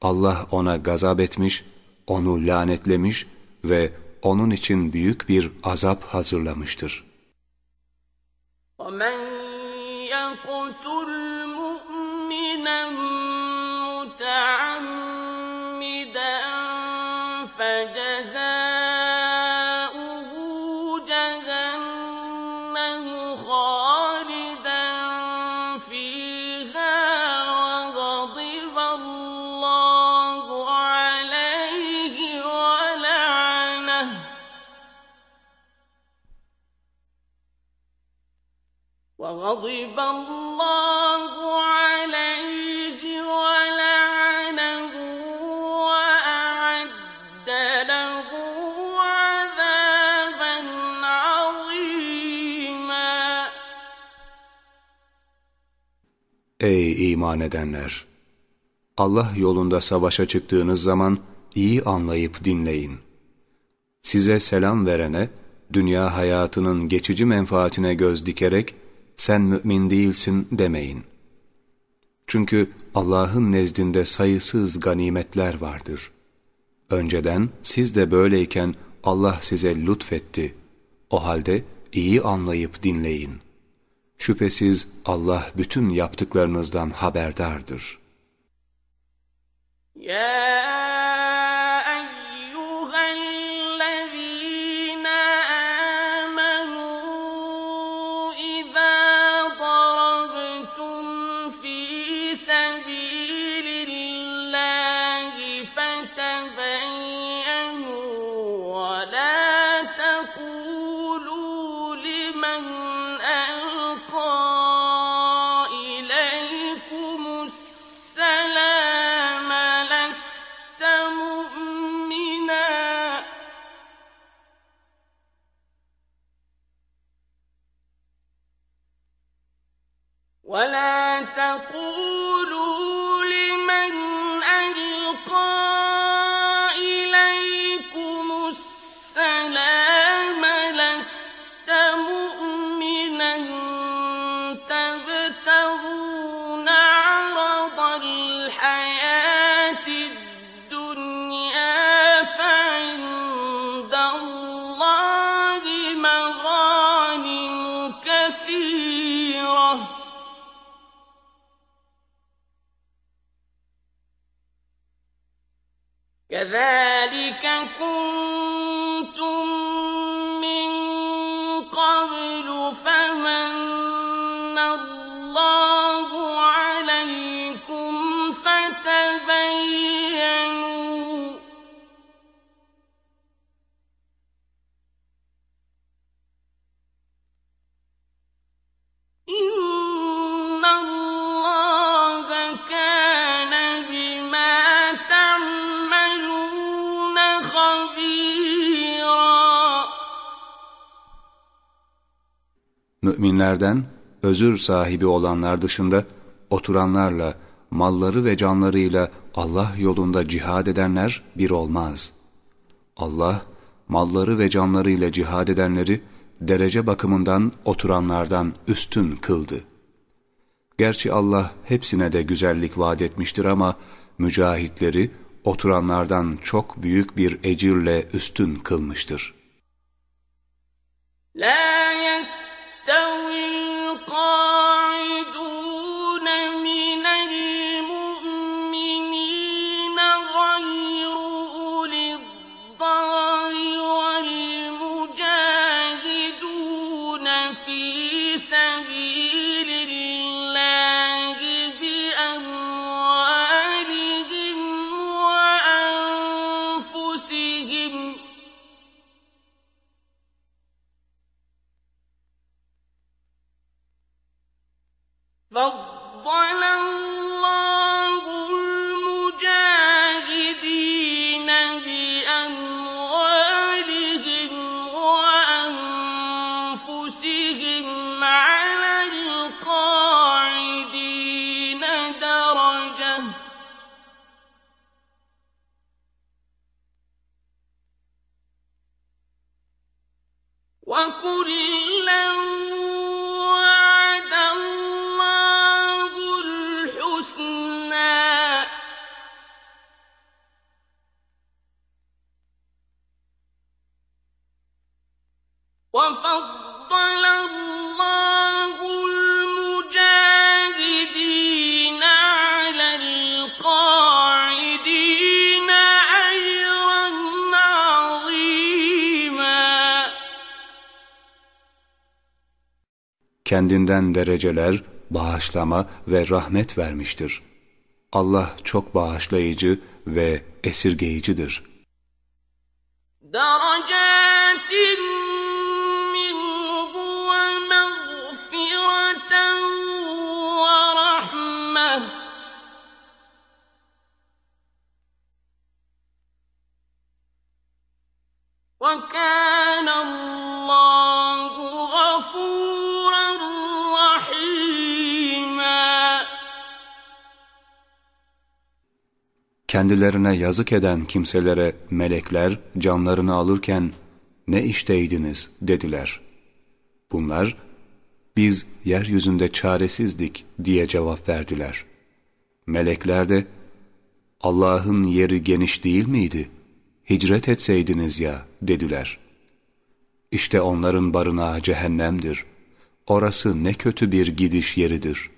Allah ona gazap etmiş, onu lanetlemiş ve onun için büyük bir azap hazırlamıştır. ومن يقتل مؤمنا متعمدا Ey iman edenler! Allah yolunda savaşa çıktığınız zaman iyi anlayıp dinleyin. Size selam verene, dünya hayatının geçici menfaatine göz dikerek, sen mümin değilsin demeyin. Çünkü Allah'ın nezdinde sayısız ganimetler vardır. Önceden siz de böyleyken Allah size lütfetti. O halde iyi anlayıp dinleyin. Şüphesiz Allah bütün yaptıklarınızdan haberdardır. يا كنتم Müminlerden özür sahibi olanlar dışında oturanlarla, malları ve canlarıyla Allah yolunda cihad edenler bir olmaz. Allah, malları ve canlarıyla cihad edenleri derece bakımından oturanlardan üstün kıldı. Gerçi Allah hepsine de güzellik vaat etmiştir ama mücahitleri oturanlardan çok büyük bir ecirle üstün kılmıştır. لا يستوي القاعدون Kendinden dereceler, bağışlama ve rahmet vermiştir. Allah çok bağışlayıcı ve esirgeyicidir. درجات منه ومغفرة ورحمة وكان Kendilerine yazık eden kimselere melekler canlarını alırken ne işteydiniz dediler. Bunlar biz yeryüzünde çaresizdik diye cevap verdiler. Melekler de Allah'ın yeri geniş değil miydi? Hicret etseydiniz ya dediler. İşte onların barınağı cehennemdir. Orası ne kötü bir gidiş yeridir.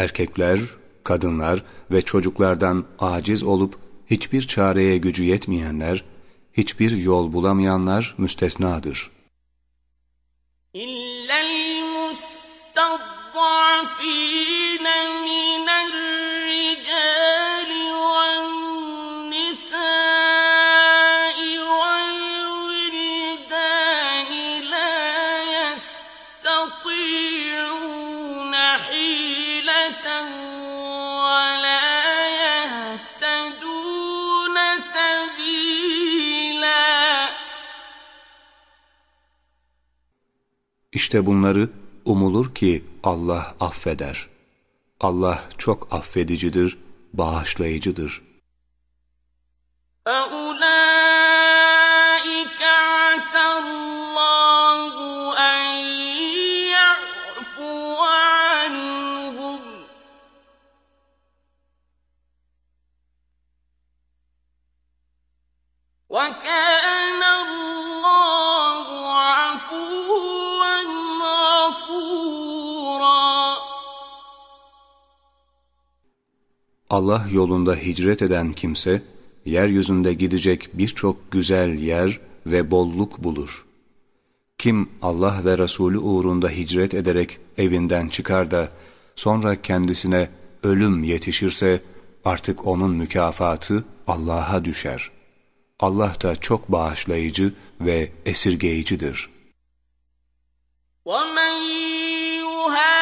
erkekler, kadınlar ve çocuklardan aciz olup hiçbir çareye gücü yetmeyenler, hiçbir yol bulamayanlar müstesnadır. İllel İşte bunları umulur ki Allah affeder. Allah çok affedicidir, bağışlayıcıdır. Allah yolunda hicret eden kimse, yeryüzünde gidecek birçok güzel yer ve bolluk bulur. Kim Allah ve Resulü uğrunda hicret ederek evinden çıkar da, sonra kendisine ölüm yetişirse, artık onun mükafatı Allah'a düşer. Allah da çok bağışlayıcı ve esirgeyicidir. ومن يهاجر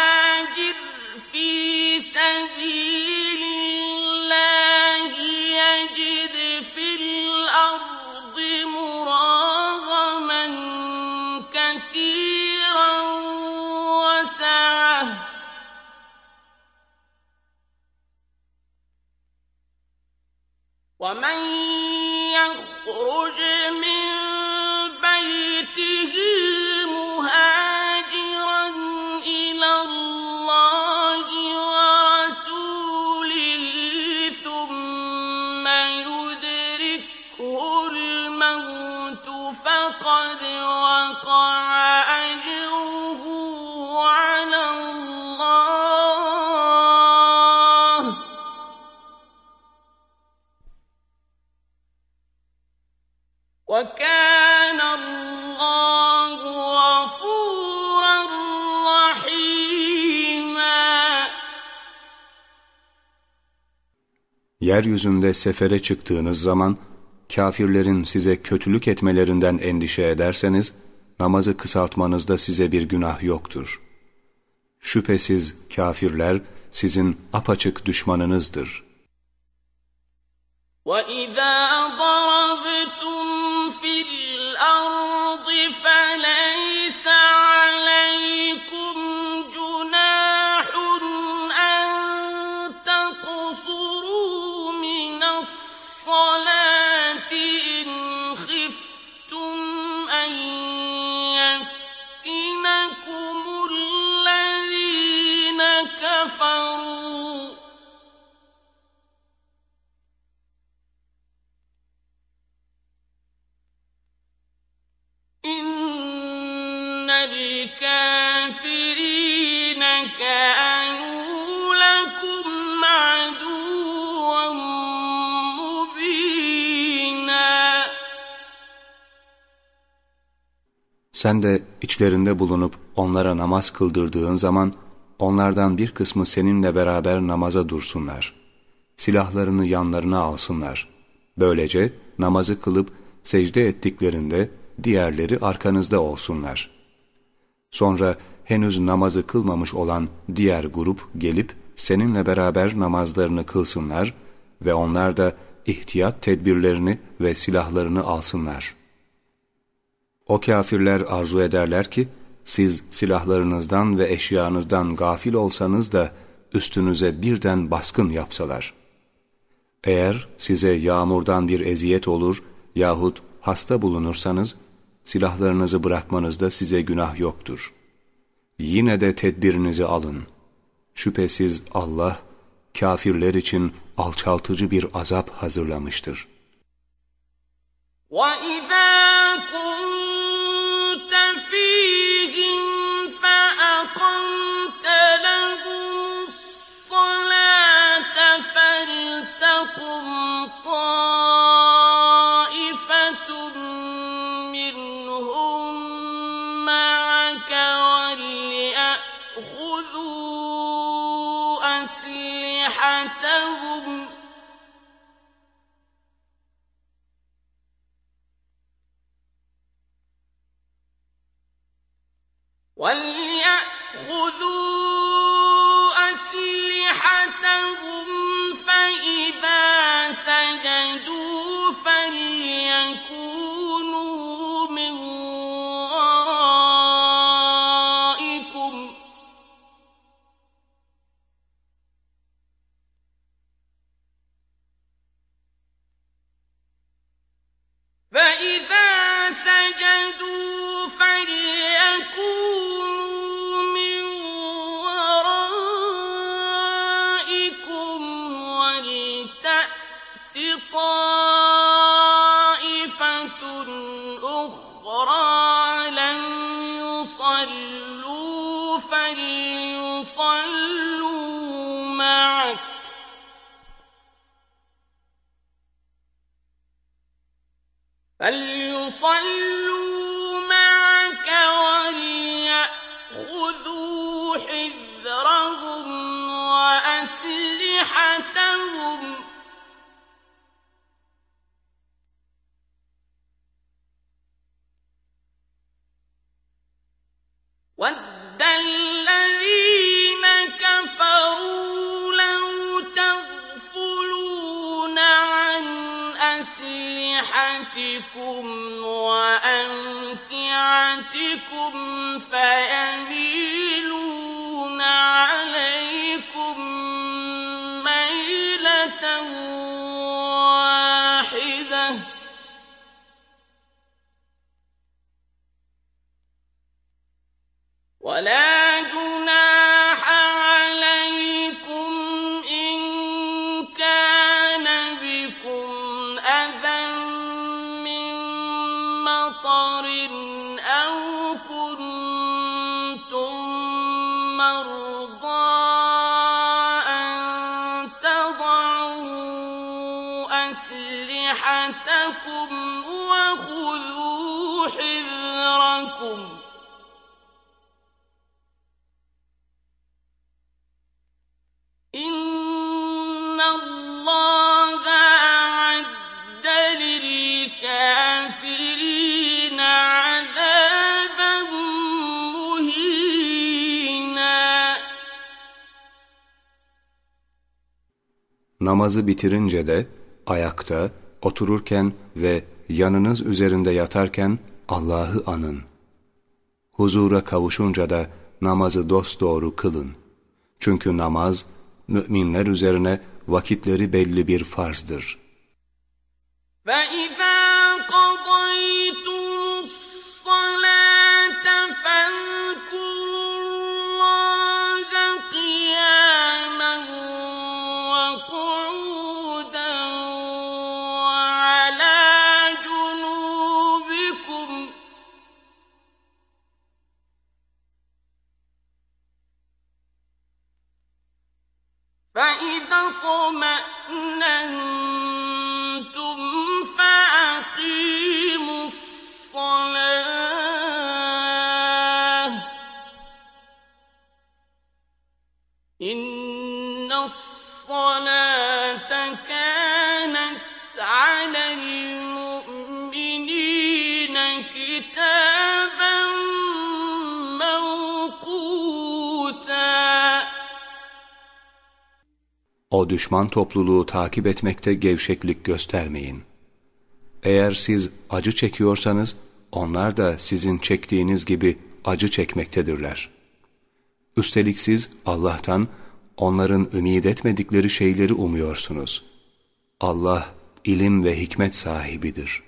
ومن يخرج من Yeryüzünde sefere çıktığınız zaman, kafirlerin size kötülük etmelerinden endişe ederseniz, namazı kısaltmanızda size bir günah yoktur. Şüphesiz kafirler sizin apaçık düşmanınızdır. وإذا ضربتم Sen de içlerinde bulunup onlara namaz kıldırdığın zaman onlardan bir kısmı seninle beraber namaza dursunlar. Silahlarını yanlarına alsınlar. Böylece namazı kılıp secde ettiklerinde diğerleri arkanızda olsunlar. Sonra henüz namazı kılmamış olan diğer grup gelip seninle beraber namazlarını kılsınlar ve onlar da ihtiyat tedbirlerini ve silahlarını alsınlar. O kafirler arzu ederler ki, siz silahlarınızdan ve eşyanızdan gafil olsanız da üstünüze birden baskın yapsalar. Eğer size yağmurdan bir eziyet olur yahut hasta bulunursanız, silahlarınızı bırakmanızda size günah yoktur. Yine de tedbirinizi alın. Şüphesiz Allah, kafirler için alçaltıcı bir azap hazırlamıştır. وإذا كنت Namazı bitirince de ayakta, otururken ve yanınız üzerinde yatarken Allah'ı anın. Huzura kavuşunca da namazı dosdoğru kılın. Çünkü namaz, müminler üzerine vakitleri belli bir farzdır. düşman topluluğu takip etmekte gevşeklik göstermeyin. Eğer siz acı çekiyorsanız, onlar da sizin çektiğiniz gibi acı çekmektedirler. Üstelik siz Allah'tan onların ümid etmedikleri şeyleri umuyorsunuz. Allah ilim ve hikmet sahibidir.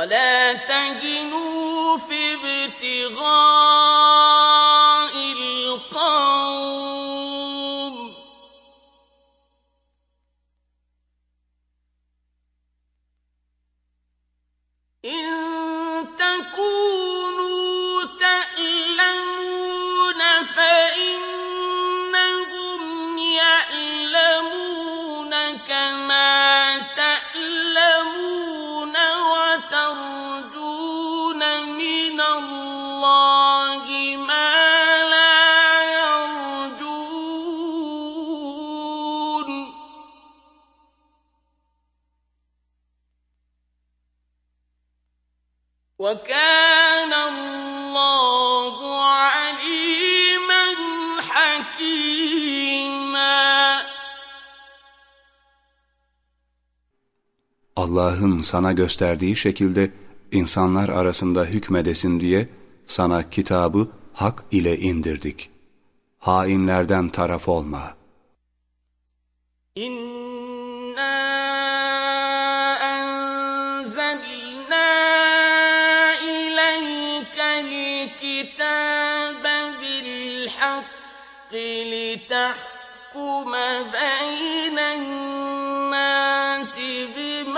ولا تهنوا في ابتغاء Allah'ın sana gösterdiği şekilde insanlar arasında hükmedesin diye sana kitabı hak ile indirdik. Hainlerden taraf olma. İnna enzelna ileykel kitabe bil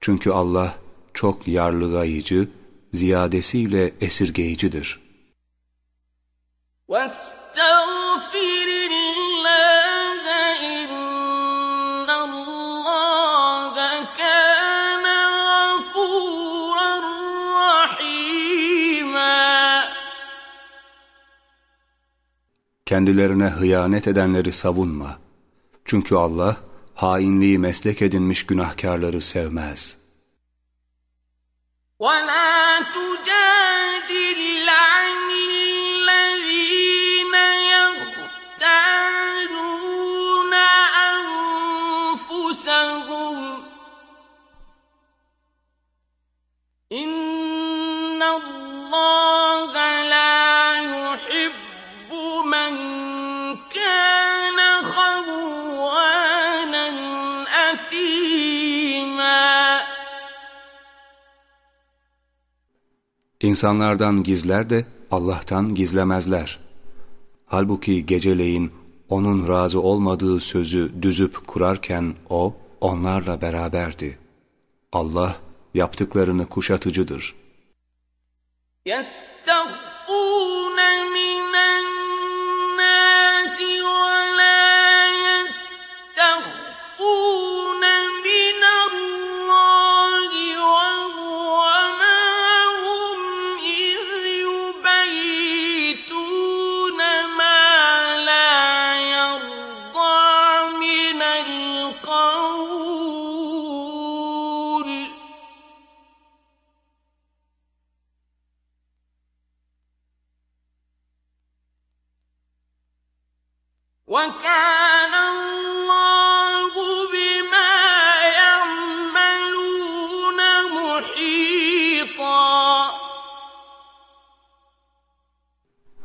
Çünkü Allah çok yarlıgayıcı, ziyadesiyle esirgeyicidir. واستغفر الله إن الله كان غفورا رحيما Kendilerine hıyanet edenleri savunma. Çünkü Allah, hainliği meslek edinmiş günahkarları sevmez. ولا تجادل عن İnsanlardan gizler de Allah'tan gizlemezler. Halbuki geceleyin onun razı olmadığı sözü düzüp kurarken o onlarla beraberdi. Allah yaptıklarını kuşatıcıdır. يستخفون من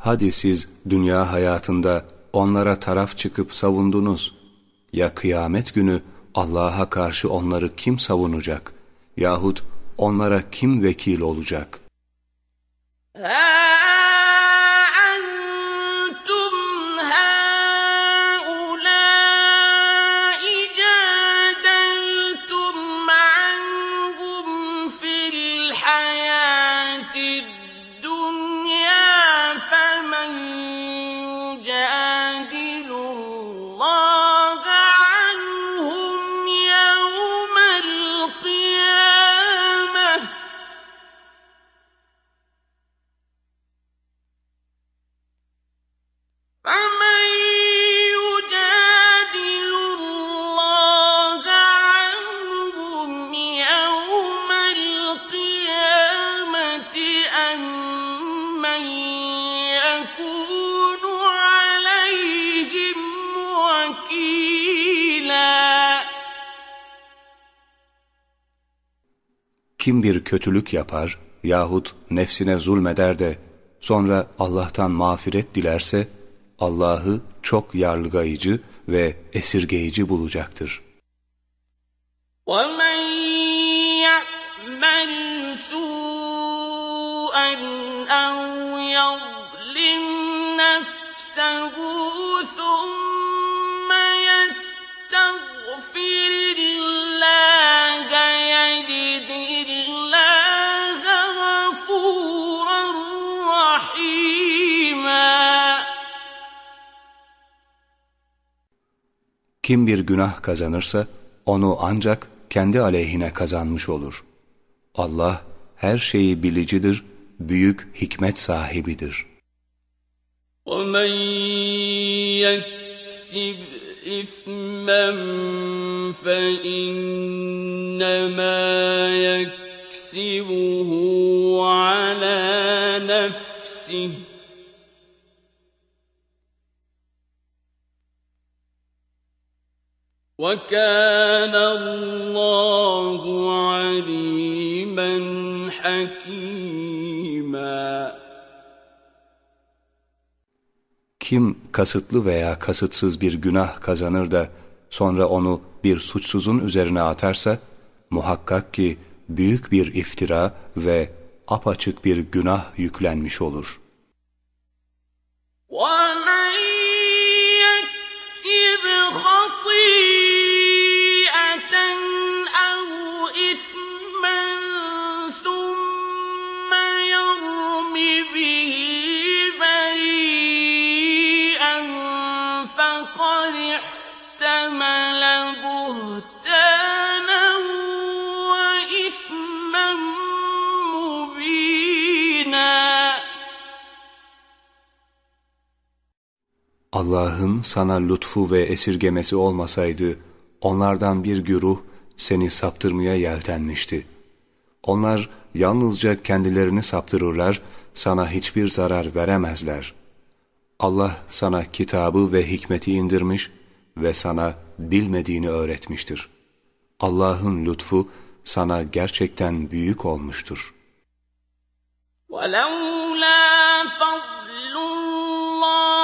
Hadi siz dünya hayatında onlara taraf çıkıp savundunuz. Ya kıyamet günü Allah'a karşı onları kim savunacak? Yahut onlara kim vekil olacak? ها Kim bir kötülük yapar yahut nefsine zulmeder de sonra Allah'tan mağfiret dilerse Allah'ı çok yarlıgayıcı ve esirgeyici bulacaktır. ومن يعمل سوءا أو يظلم نفسه ثم يستغفر Kim bir günah kazanırsa onu ancak kendi aleyhine kazanmış olur. Allah her şeyi bilicidir, büyük hikmet sahibidir. وَمَنْ يَكْسِبْ إِثْمًا فَإِنَّمَا يَكْسِبُهُ عَلَى نَفْسِهِ وَكَانَ اللّٰهُ عَلِيمًا حَكِيمًا Kim kasıtlı veya kasıtsız bir günah kazanır da sonra onu bir suçsuzun üzerine atarsa, muhakkak ki büyük bir iftira ve apaçık bir günah yüklenmiş olur. وَمَنْ يَكْسِبْ خَطِيئَةً Allah'ın sana lütfu ve esirgemesi olmasaydı, onlardan bir güruh seni saptırmaya yeltenmişti. Onlar yalnızca kendilerini saptırırlar, sana hiçbir zarar veremezler. Allah sana kitabı ve hikmeti indirmiş ve sana bilmediğini öğretmiştir. Allah'ın lütfu sana gerçekten büyük olmuştur. ولولا فضل الله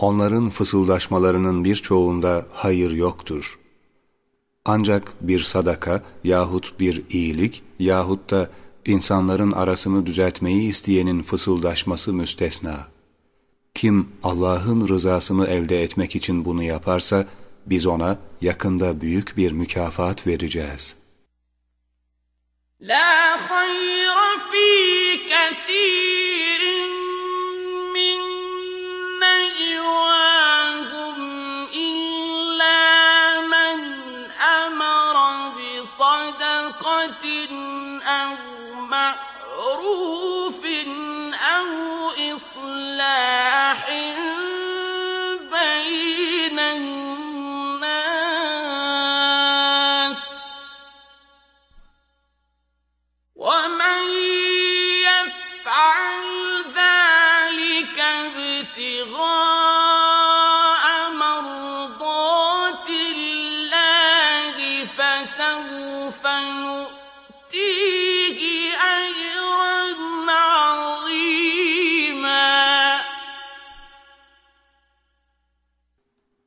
Onların fısıldaşmalarının birçoğunda hayır yoktur. Ancak bir sadaka yahut bir iyilik yahut da insanların arasını düzeltmeyi isteyenin fısıldaşması müstesna. Kim Allah'ın rızasını elde etmek için bunu yaparsa, biz ona yakında büyük bir mükafat vereceğiz. La hayra fi kathir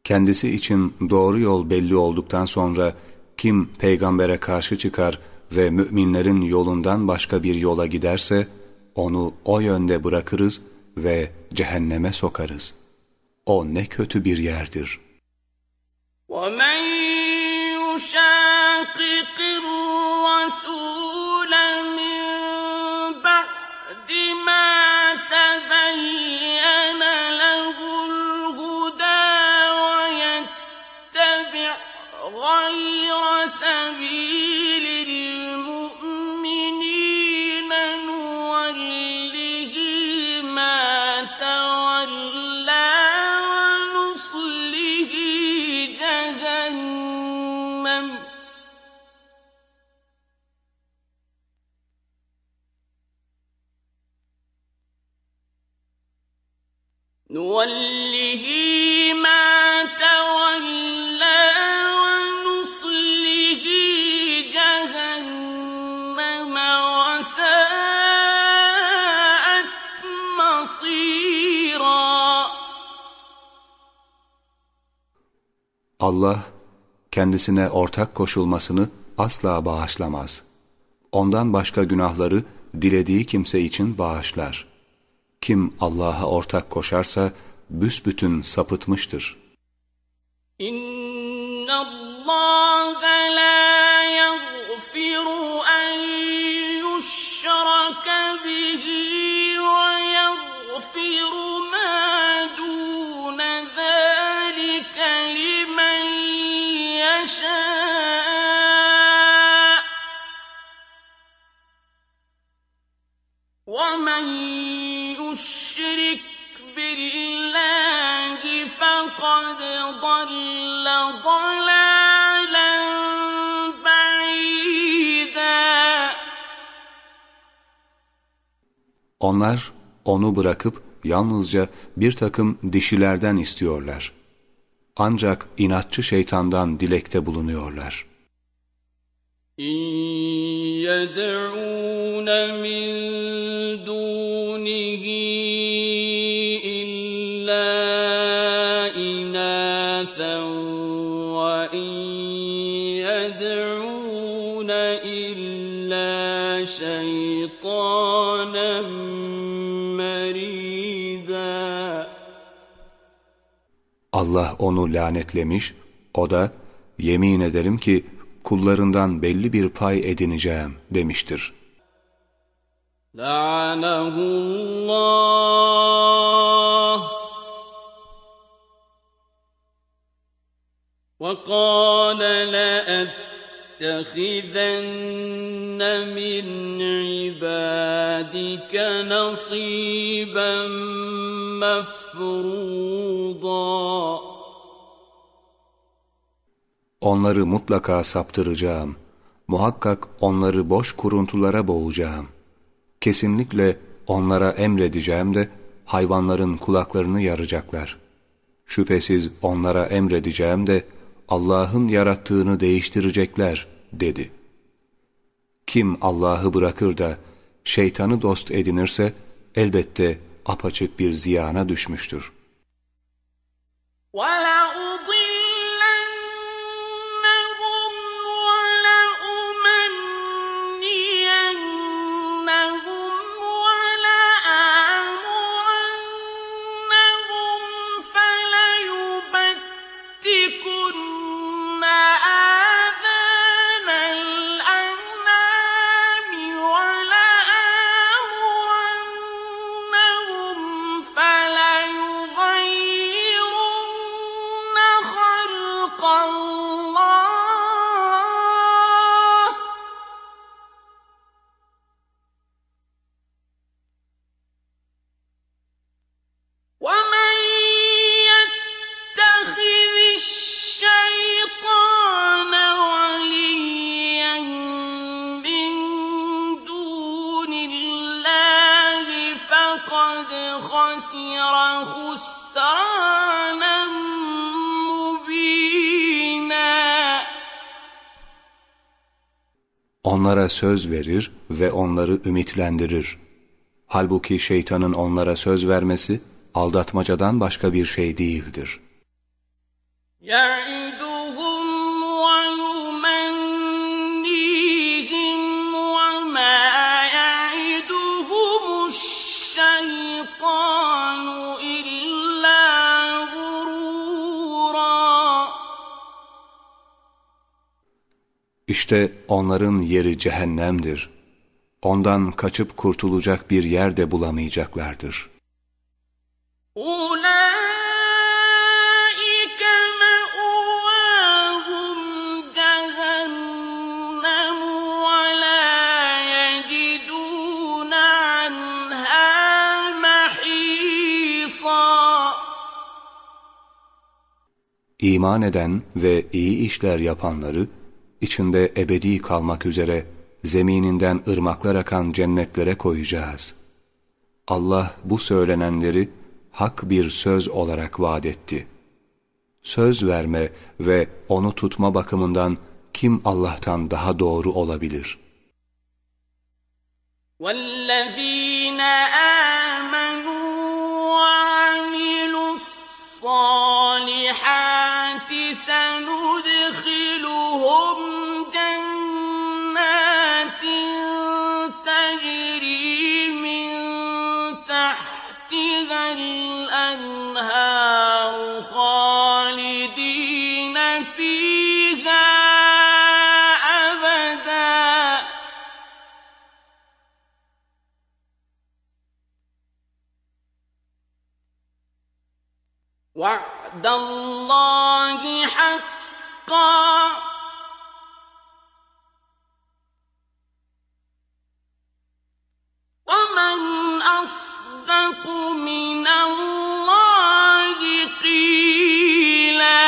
Kendisi için doğru yol belli olduktan sonra kim peygambere karşı çıkar ve müminlerin yolundan başka bir yola giderse onu o yönde bırakırız ve cehenneme sokarız. O ne kötü bir yerdir. ومن يشاقق الرسول نوله ما تولى ونصله جهنم وساءت مصيرا Allah kendisine ortak koşulmasını asla bağışlamaz. Ondan başka günahları dilediği kimse için bağışlar. Kim Allah'a ortak koşarsa büsbütün sapıtmıştır. İnnallâhe lâ Onlar onu bırakıp yalnızca bir takım dişilerden istiyorlar. Ancak inatçı şeytandan dilekte bulunuyorlar. İn yed'ûne min Allah onu lanetlemiş, o da yemin ederim ki kullarından belli bir pay edineceğim demiştir. لعنه الله وقال لأتخذن من عبادك نصيبا مفروضا Onları mutlaka saptıracağım. Muhakkak onları boş kuruntulara boğacağım. Kesinlikle onlara emredeceğim de hayvanların kulaklarını yaracaklar. Şüphesiz onlara emredeceğim de Allah'ın yarattığını değiştirecekler dedi. Kim Allah'ı bırakır da şeytanı dost edinirse elbette apaçık bir ziyana düşmüştür. ولأضلنهم onlara söz verir ve onları ümitlendirir. Halbuki şeytanın onlara söz vermesi aldatmacadan başka bir şey değildir. Yani... İşte onların yeri cehennemdir. Ondan kaçıp kurtulacak bir yer de bulamayacaklardır. Ulan! İman eden ve iyi işler yapanları içinde ebedi kalmak üzere zemininden ırmaklar akan cennetlere koyacağız. Allah bu söylenenleri hak bir söz olarak vaat etti. Söz verme ve onu tutma bakımından kim Allah'tan daha doğru olabilir? والذين آمنوا وعد الله حقا ومن أصدق من الله قيلا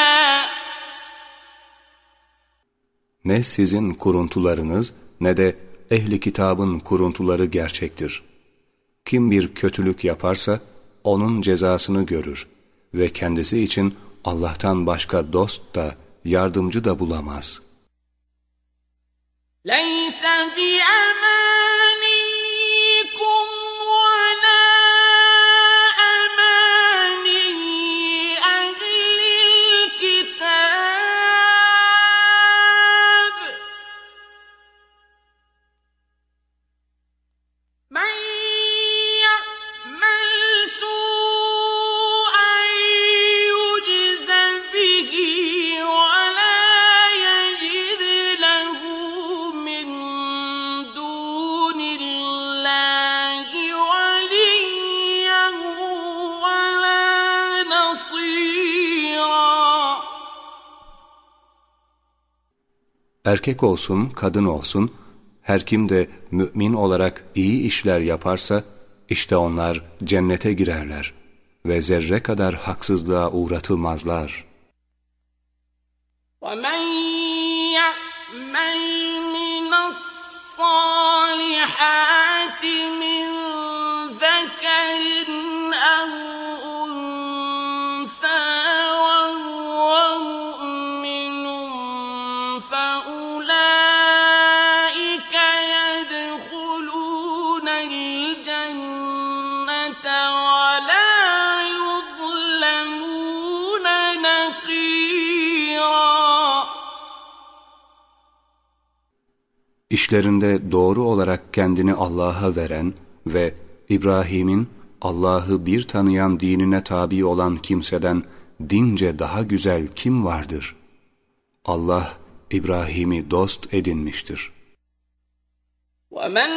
Ne sizin kuruntularınız ne de ehli kitabın kuruntuları gerçektir. Kim bir kötülük yaparsa onun cezasını görür ve kendisi için Allah'tan başka dost da yardımcı da bulamaz. ليس بأمانيكم Erkek olsun, kadın olsun, her kim de mümin olarak iyi işler yaparsa, işte onlar cennete girerler ve zerre kadar haksızlığa uğratılmazlar. ومن يعمل من الصالحات İşlerinde doğru olarak kendini Allah'a veren ve İbrahim'in Allah'ı bir tanıyan dinine tabi olan kimseden dince daha güzel kim vardır? Allah İbrahim'i dost edinmiştir. ومن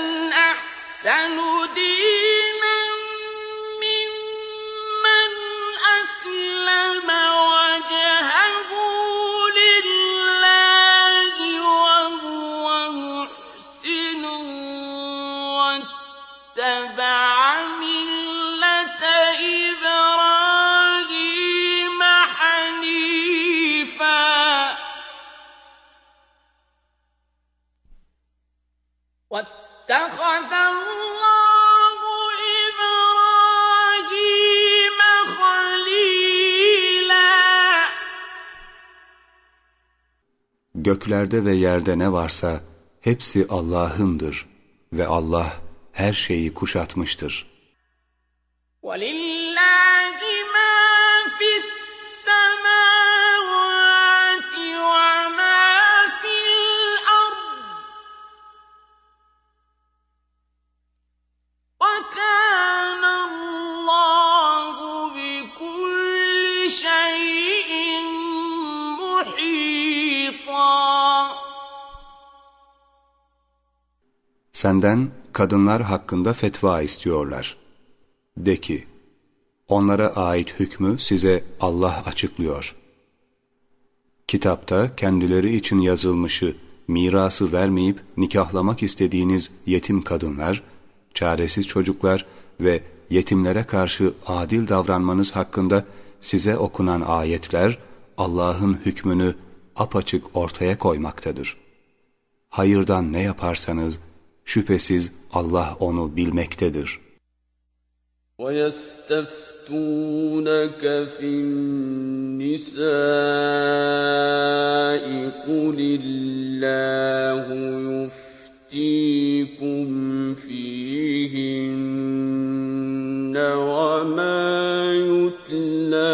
أحسن دينا Göklerde ve yerde ne varsa hepsi Allah'ındır ve Allah her şeyi kuşatmıştır. ولله Senden kadınlar hakkında fetva istiyorlar. De ki, onlara ait hükmü size Allah açıklıyor. Kitapta kendileri için yazılmışı, mirası vermeyip nikahlamak istediğiniz yetim kadınlar, çaresiz çocuklar ve yetimlere karşı adil davranmanız hakkında size okunan ayetler, Allah'ın hükmünü apaçık ortaya koymaktadır. Hayırdan ne yaparsanız, şüphesiz Allah onu bilmektedir. وَيَسْتَفْتُونَكَ فِي النِّسَاءِ قُلِ اللَّهُ يُفْتِيكُمْ فِيهِنَّ وَمَا يُتْلَى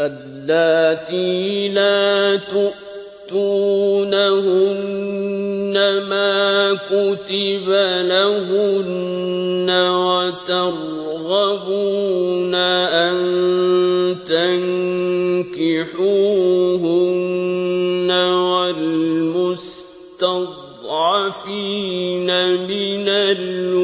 اللاتي لا تؤتونهن ما كتب لهن وترغبون أن تنكحوهن والمستضعفين من الولدان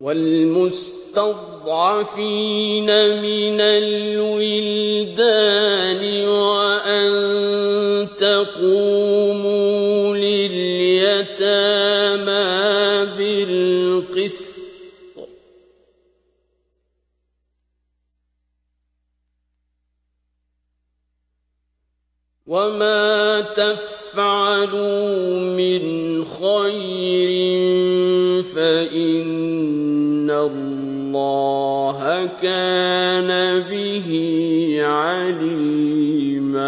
والمستضعفين من الولدان وأن تقوموا لليتامى بالقسط. وما تفعلوا من خير فإن Allah kana bihi alima.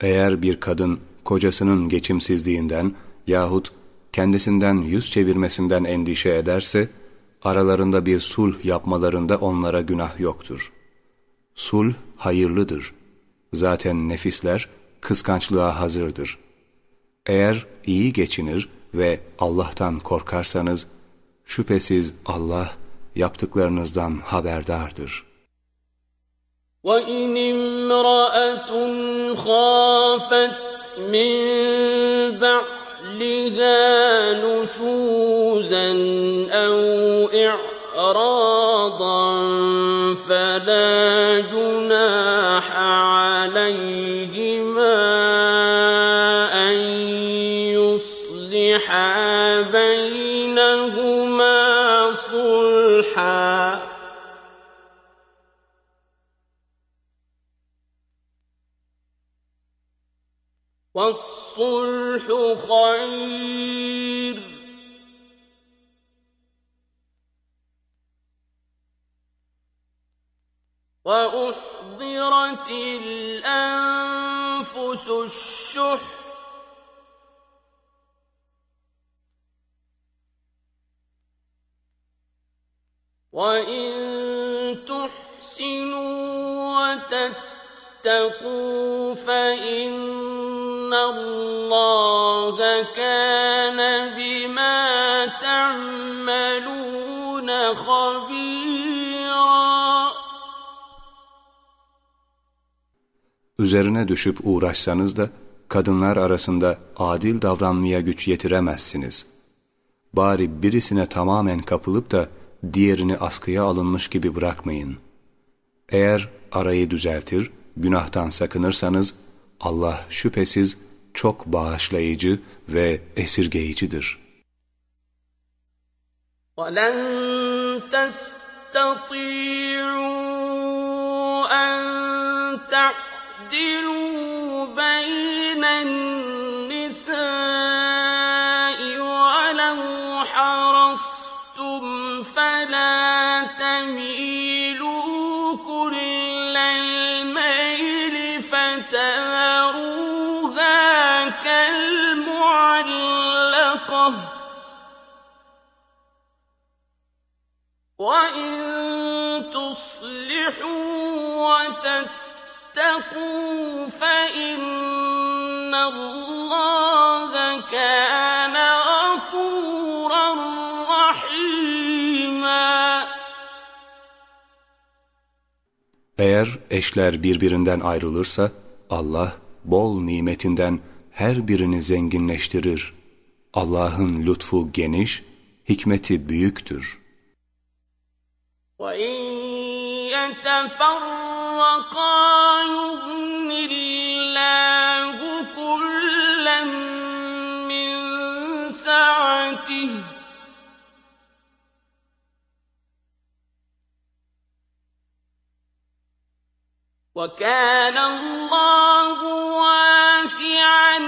Eğer bir kadın kocasının geçimsizliğinden yahut kendisinden yüz çevirmesinden endişe ederse, aralarında bir sulh yapmalarında onlara günah yoktur. Sulh hayırlıdır. Zaten nefisler kıskançlığa hazırdır. Eğer iyi geçinir, ve Allah'tan korkarsanız, şüphesiz Allah yaptıklarınızdan haberdardır. وإن امرأة خافت من بعلها نشوزا أو إعراضا فلا والصلح خير. وأحضرت الأنفس الشح. وإن تحسنوا وتتقوا فإن الله كان بما تعملون خبيرا Üzerine düşüp uğraşsanız da kadınlar arasında adil davranmaya güç yetiremezsiniz. Bari birisine tamamen kapılıp da diğerini askıya alınmış gibi bırakmayın. Eğer arayı düzeltir, günahtan sakınırsanız Allah şüphesiz çok bağışlayıcı ve esirgeyicidir. ولن تستطيعوا أن تعدلوا وإن تصلحوا وتتقوا فإن الله كان غفورا رحيما Eğer eşler birbirinden ayrılırsa Allah bol nimetinden her birini zenginleştirir. Allah'ın lütfu geniş, hikmeti büyüktür. وإن يتفرقا يغن الله كلا من سعته. وكان الله واسعا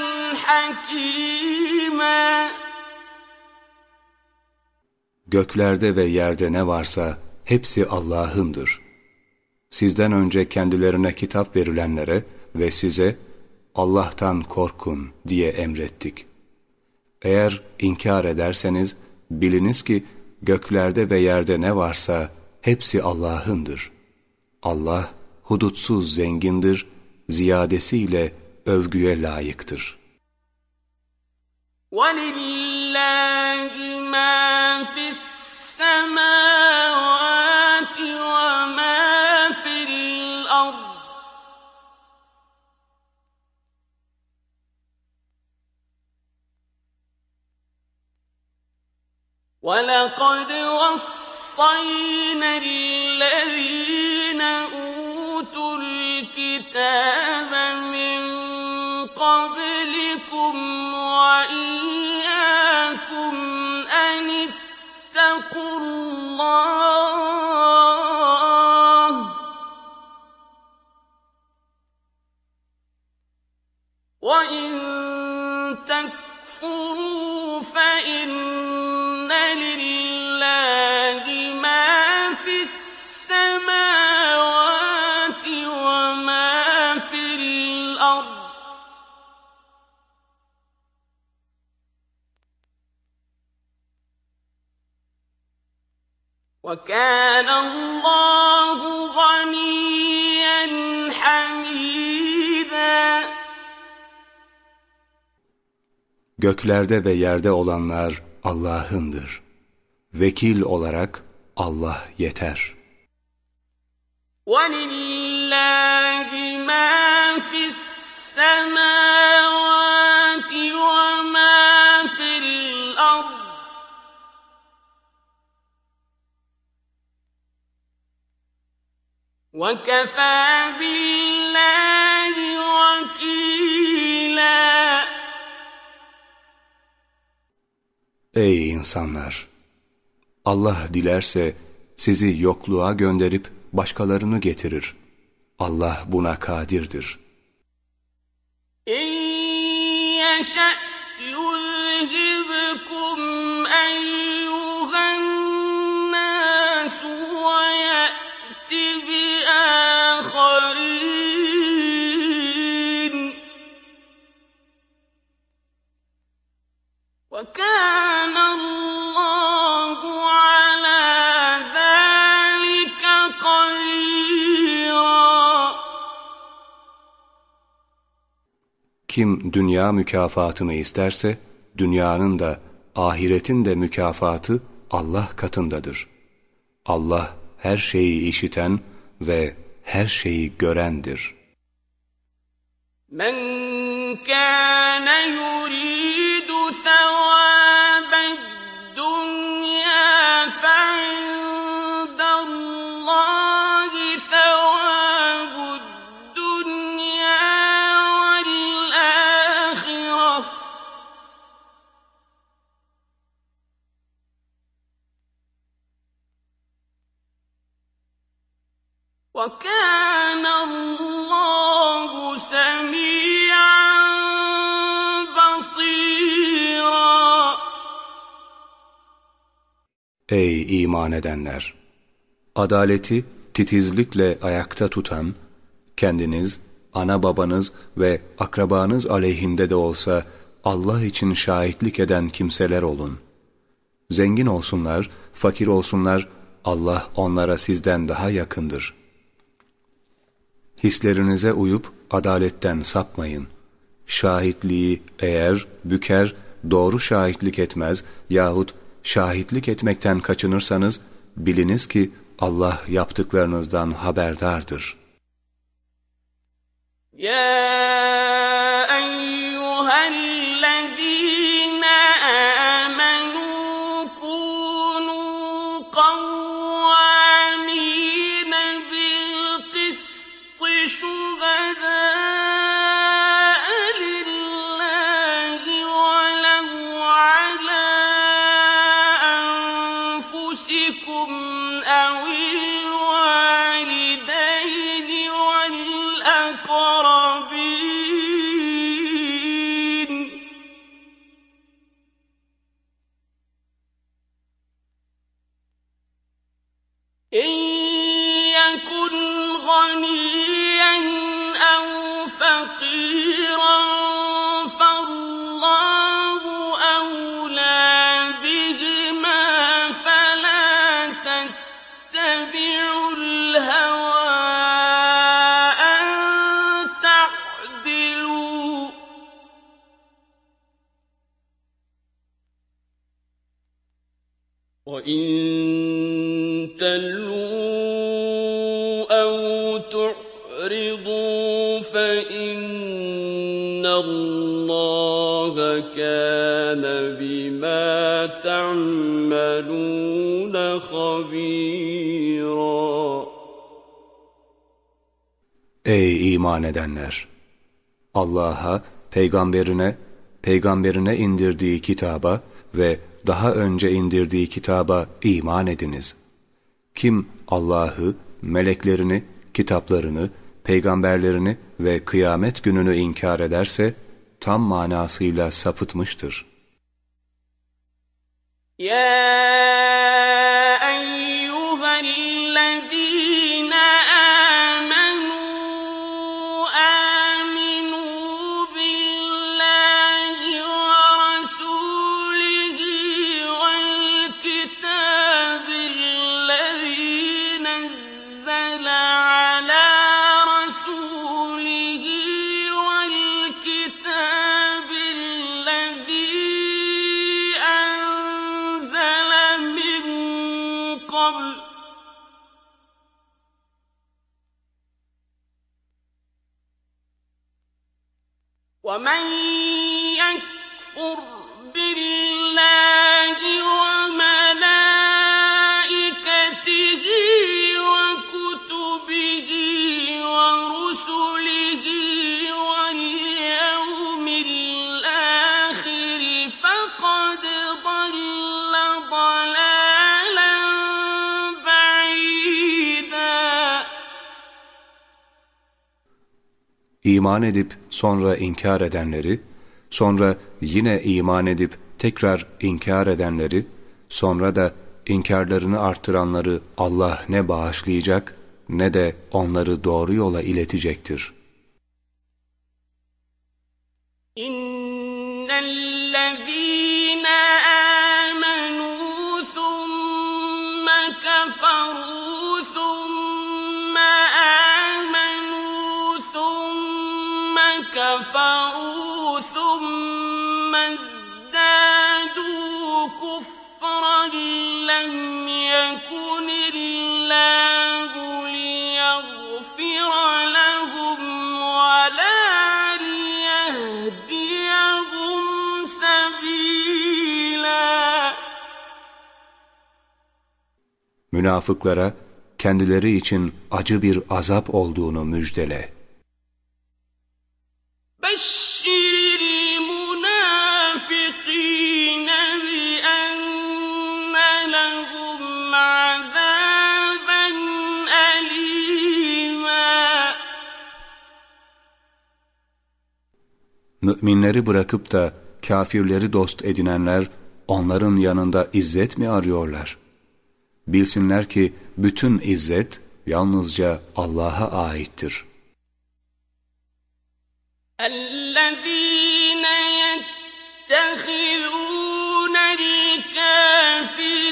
حكيما. Göklerde ve yerde ne varsa hepsi Allah'ındır. Sizden önce kendilerine kitap verilenlere ve size Allah'tan korkun diye emrettik. Eğer inkar ederseniz biliniz ki göklerde ve yerde ne varsa hepsi Allah'ındır. Allah hudutsuz zengindir, ziyadesiyle övgüye layıktır. ولله ما في السماوات وما في الأرض. ولقد وصينا الذين أوتوا الكتاب من قبلكم الله وكان الله غنيا حميدا Göklerde ve yerde olanlar Allah'ındır. Vekil olarak Allah yeter. ولله ما في السماوات وكفى بالله وكيلا Ey insanlar! Allah dilerse sizi yokluğa gönderip başkalarını getirir. Allah buna kadirdir. إن يشأ يذهبكم أيها وكان الله على ذلك قديرا Kim dünya mükafatını isterse, dünyanın da ahiretin de mükafatı Allah katındadır. Allah her şeyi işiten ve her şeyi görendir. من كان Ey iman edenler! Adaleti titizlikle ayakta tutan, kendiniz, ana babanız ve akrabanız aleyhinde de olsa Allah için şahitlik eden kimseler olun. Zengin olsunlar, fakir olsunlar, Allah onlara sizden daha yakındır. Hislerinize uyup adaletten sapmayın. Şahitliği eğer büker, doğru şahitlik etmez yahut şahitlik etmekten kaçınırsanız biliniz ki Allah yaptıklarınızdan haberdardır. Ya Ey iman edenler! Allah'a, peygamberine, peygamberine indirdiği kitaba ve daha önce indirdiği kitaba iman ediniz. Kim Allah'ı, meleklerini, kitaplarını, peygamberlerini ve kıyamet gününü inkar ederse, tam manasıyla sapıtmıştır. Ya iman edip sonra inkar edenleri, sonra yine iman edip tekrar inkar edenleri, sonra da inkarlarını artıranları Allah ne bağışlayacak ne de onları doğru yola iletecektir. İnnellezîne Münafıklara kendileri için acı bir azap olduğunu müjdele. Müminleri bırakıp da kafirleri dost edinenler onların yanında izzet mi arıyorlar? Bilsinler ki bütün izzet yalnızca Allah'a aittir. الذين يتخذون الكافرين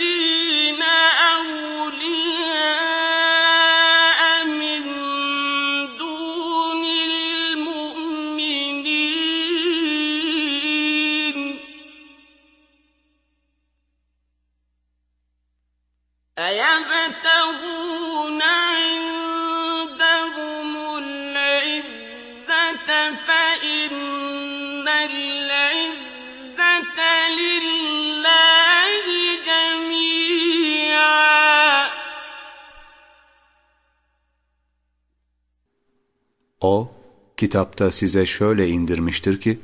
O, kitapta size şöyle indirmiştir ki,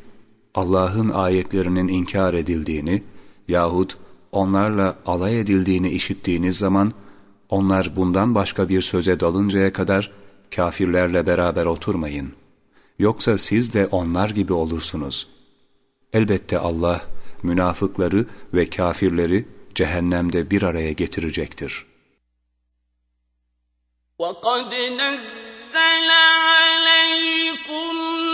Allah'ın ayetlerinin inkar edildiğini yahut onlarla alay edildiğini işittiğiniz zaman, onlar bundan başka bir söze dalıncaya kadar kafirlerle beraber oturmayın. Yoksa siz de onlar gibi olursunuz. Elbette Allah, münafıkları ve kafirleri cehennemde bir araya getirecektir. وقد نزل بِكُمْ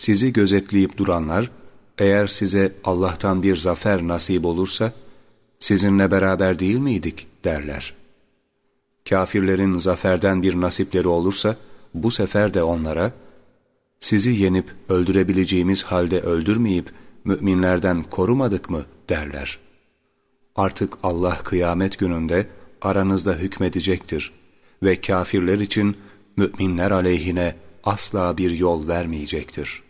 Sizi gözetleyip duranlar, eğer size Allah'tan bir zafer nasip olursa, sizinle beraber değil miydik derler. Kafirlerin zaferden bir nasipleri olursa, bu sefer de onlara, sizi yenip öldürebileceğimiz halde öldürmeyip, müminlerden korumadık mı derler. Artık Allah kıyamet gününde aranızda hükmedecektir ve kafirler için müminler aleyhine asla bir yol vermeyecektir.''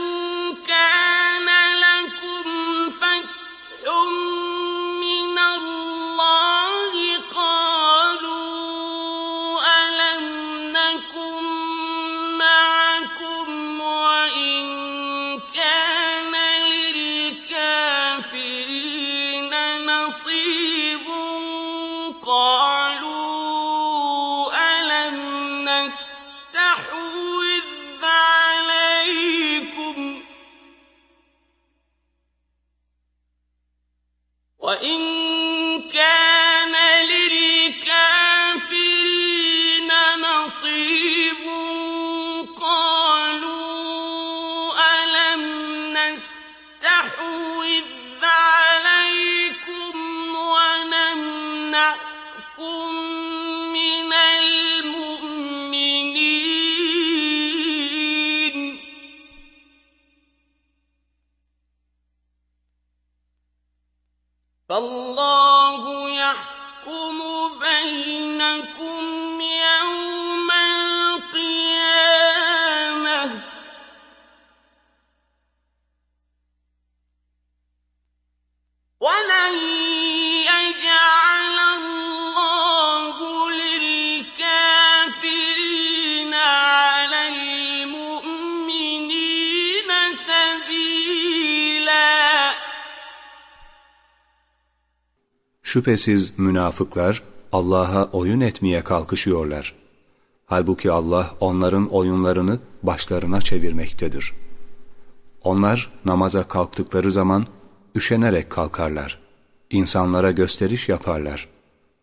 Şüphesiz münafıklar Allah'a oyun etmeye kalkışıyorlar. Halbuki Allah onların oyunlarını başlarına çevirmektedir. Onlar namaza kalktıkları zaman üşenerek kalkarlar. İnsanlara gösteriş yaparlar.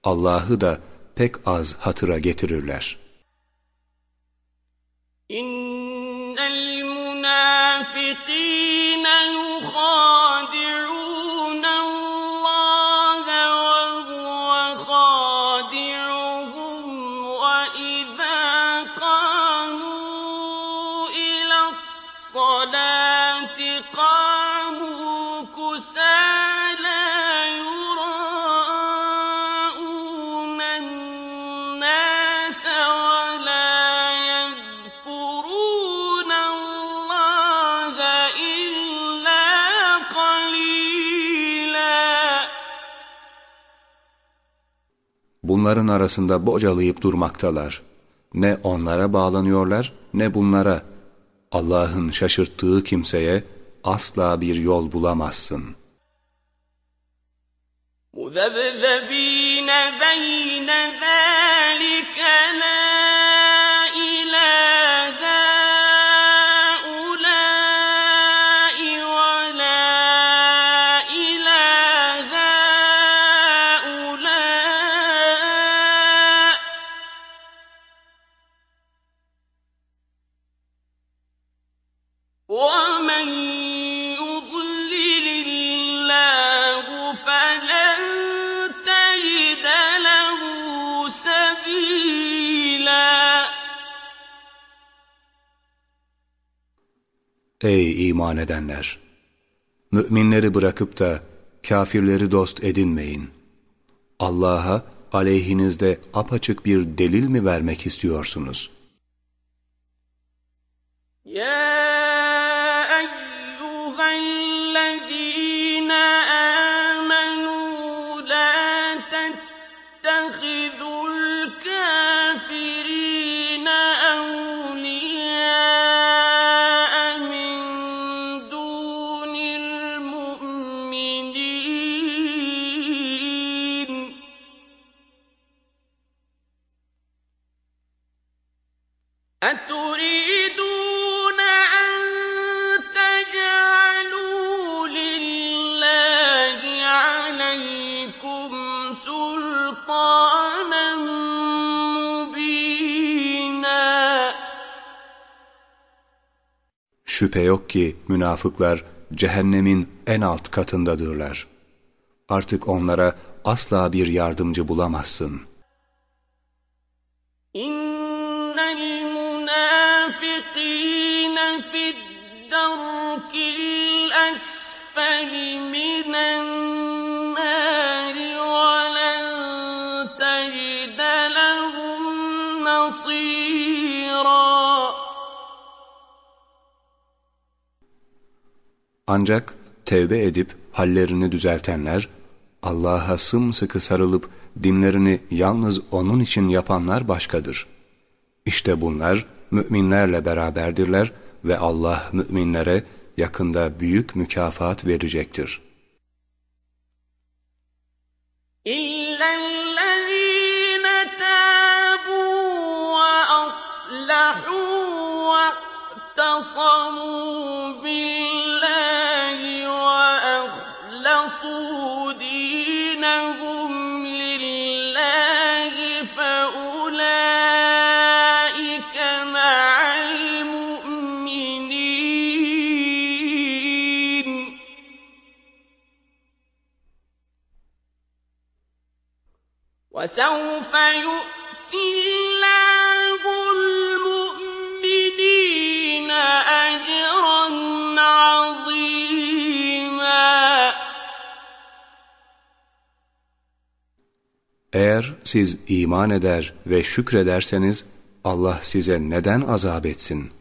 Allah'ı da pek az hatıra getirirler. İnnel münafikîne yuhâdi'ûn Bunların arasında bocalayıp durmaktalar. Ne onlara bağlanıyorlar ne bunlara. Allah'ın şaşırttığı kimseye asla bir yol bulamazsın. مُذَبْذَب۪ينَ بَيْنَ ذَٰلِكَ لَا iman edenler! Müminleri bırakıp da kafirleri dost edinmeyin. Allah'a aleyhinizde apaçık bir delil mi vermek istiyorsunuz? Ya Şüphe yok ki münafıklar cehennemin en alt katındadırlar. Artık onlara asla bir yardımcı bulamazsın. İnnel münafikîne fi'd-darkil esfeli minen Ancak tevbe edip hallerini düzeltenler, Allah'a sımsıkı sarılıp dinlerini yalnız O'nun için yapanlar başkadır. İşte bunlar müminlerle beraberdirler ve Allah müminlere yakında büyük mükafat verecektir. İllellezîne tâbû ve aslahû ve لله دينهم لله فأولئك مع المؤمنين. وسوف يؤتي Eğer siz iman eder ve şükrederseniz Allah size neden azap etsin?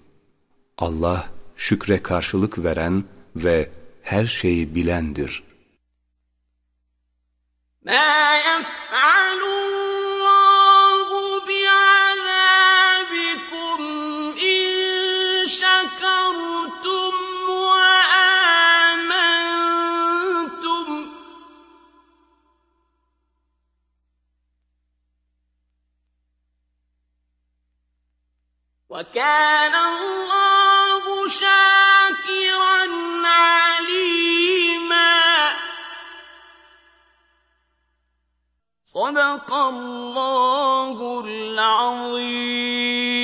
Allah şükre karşılık veren ve her şeyi bilendir. مَا يَفْعَلُ وكان الله شاكرا عليما. صدق الله العظيم.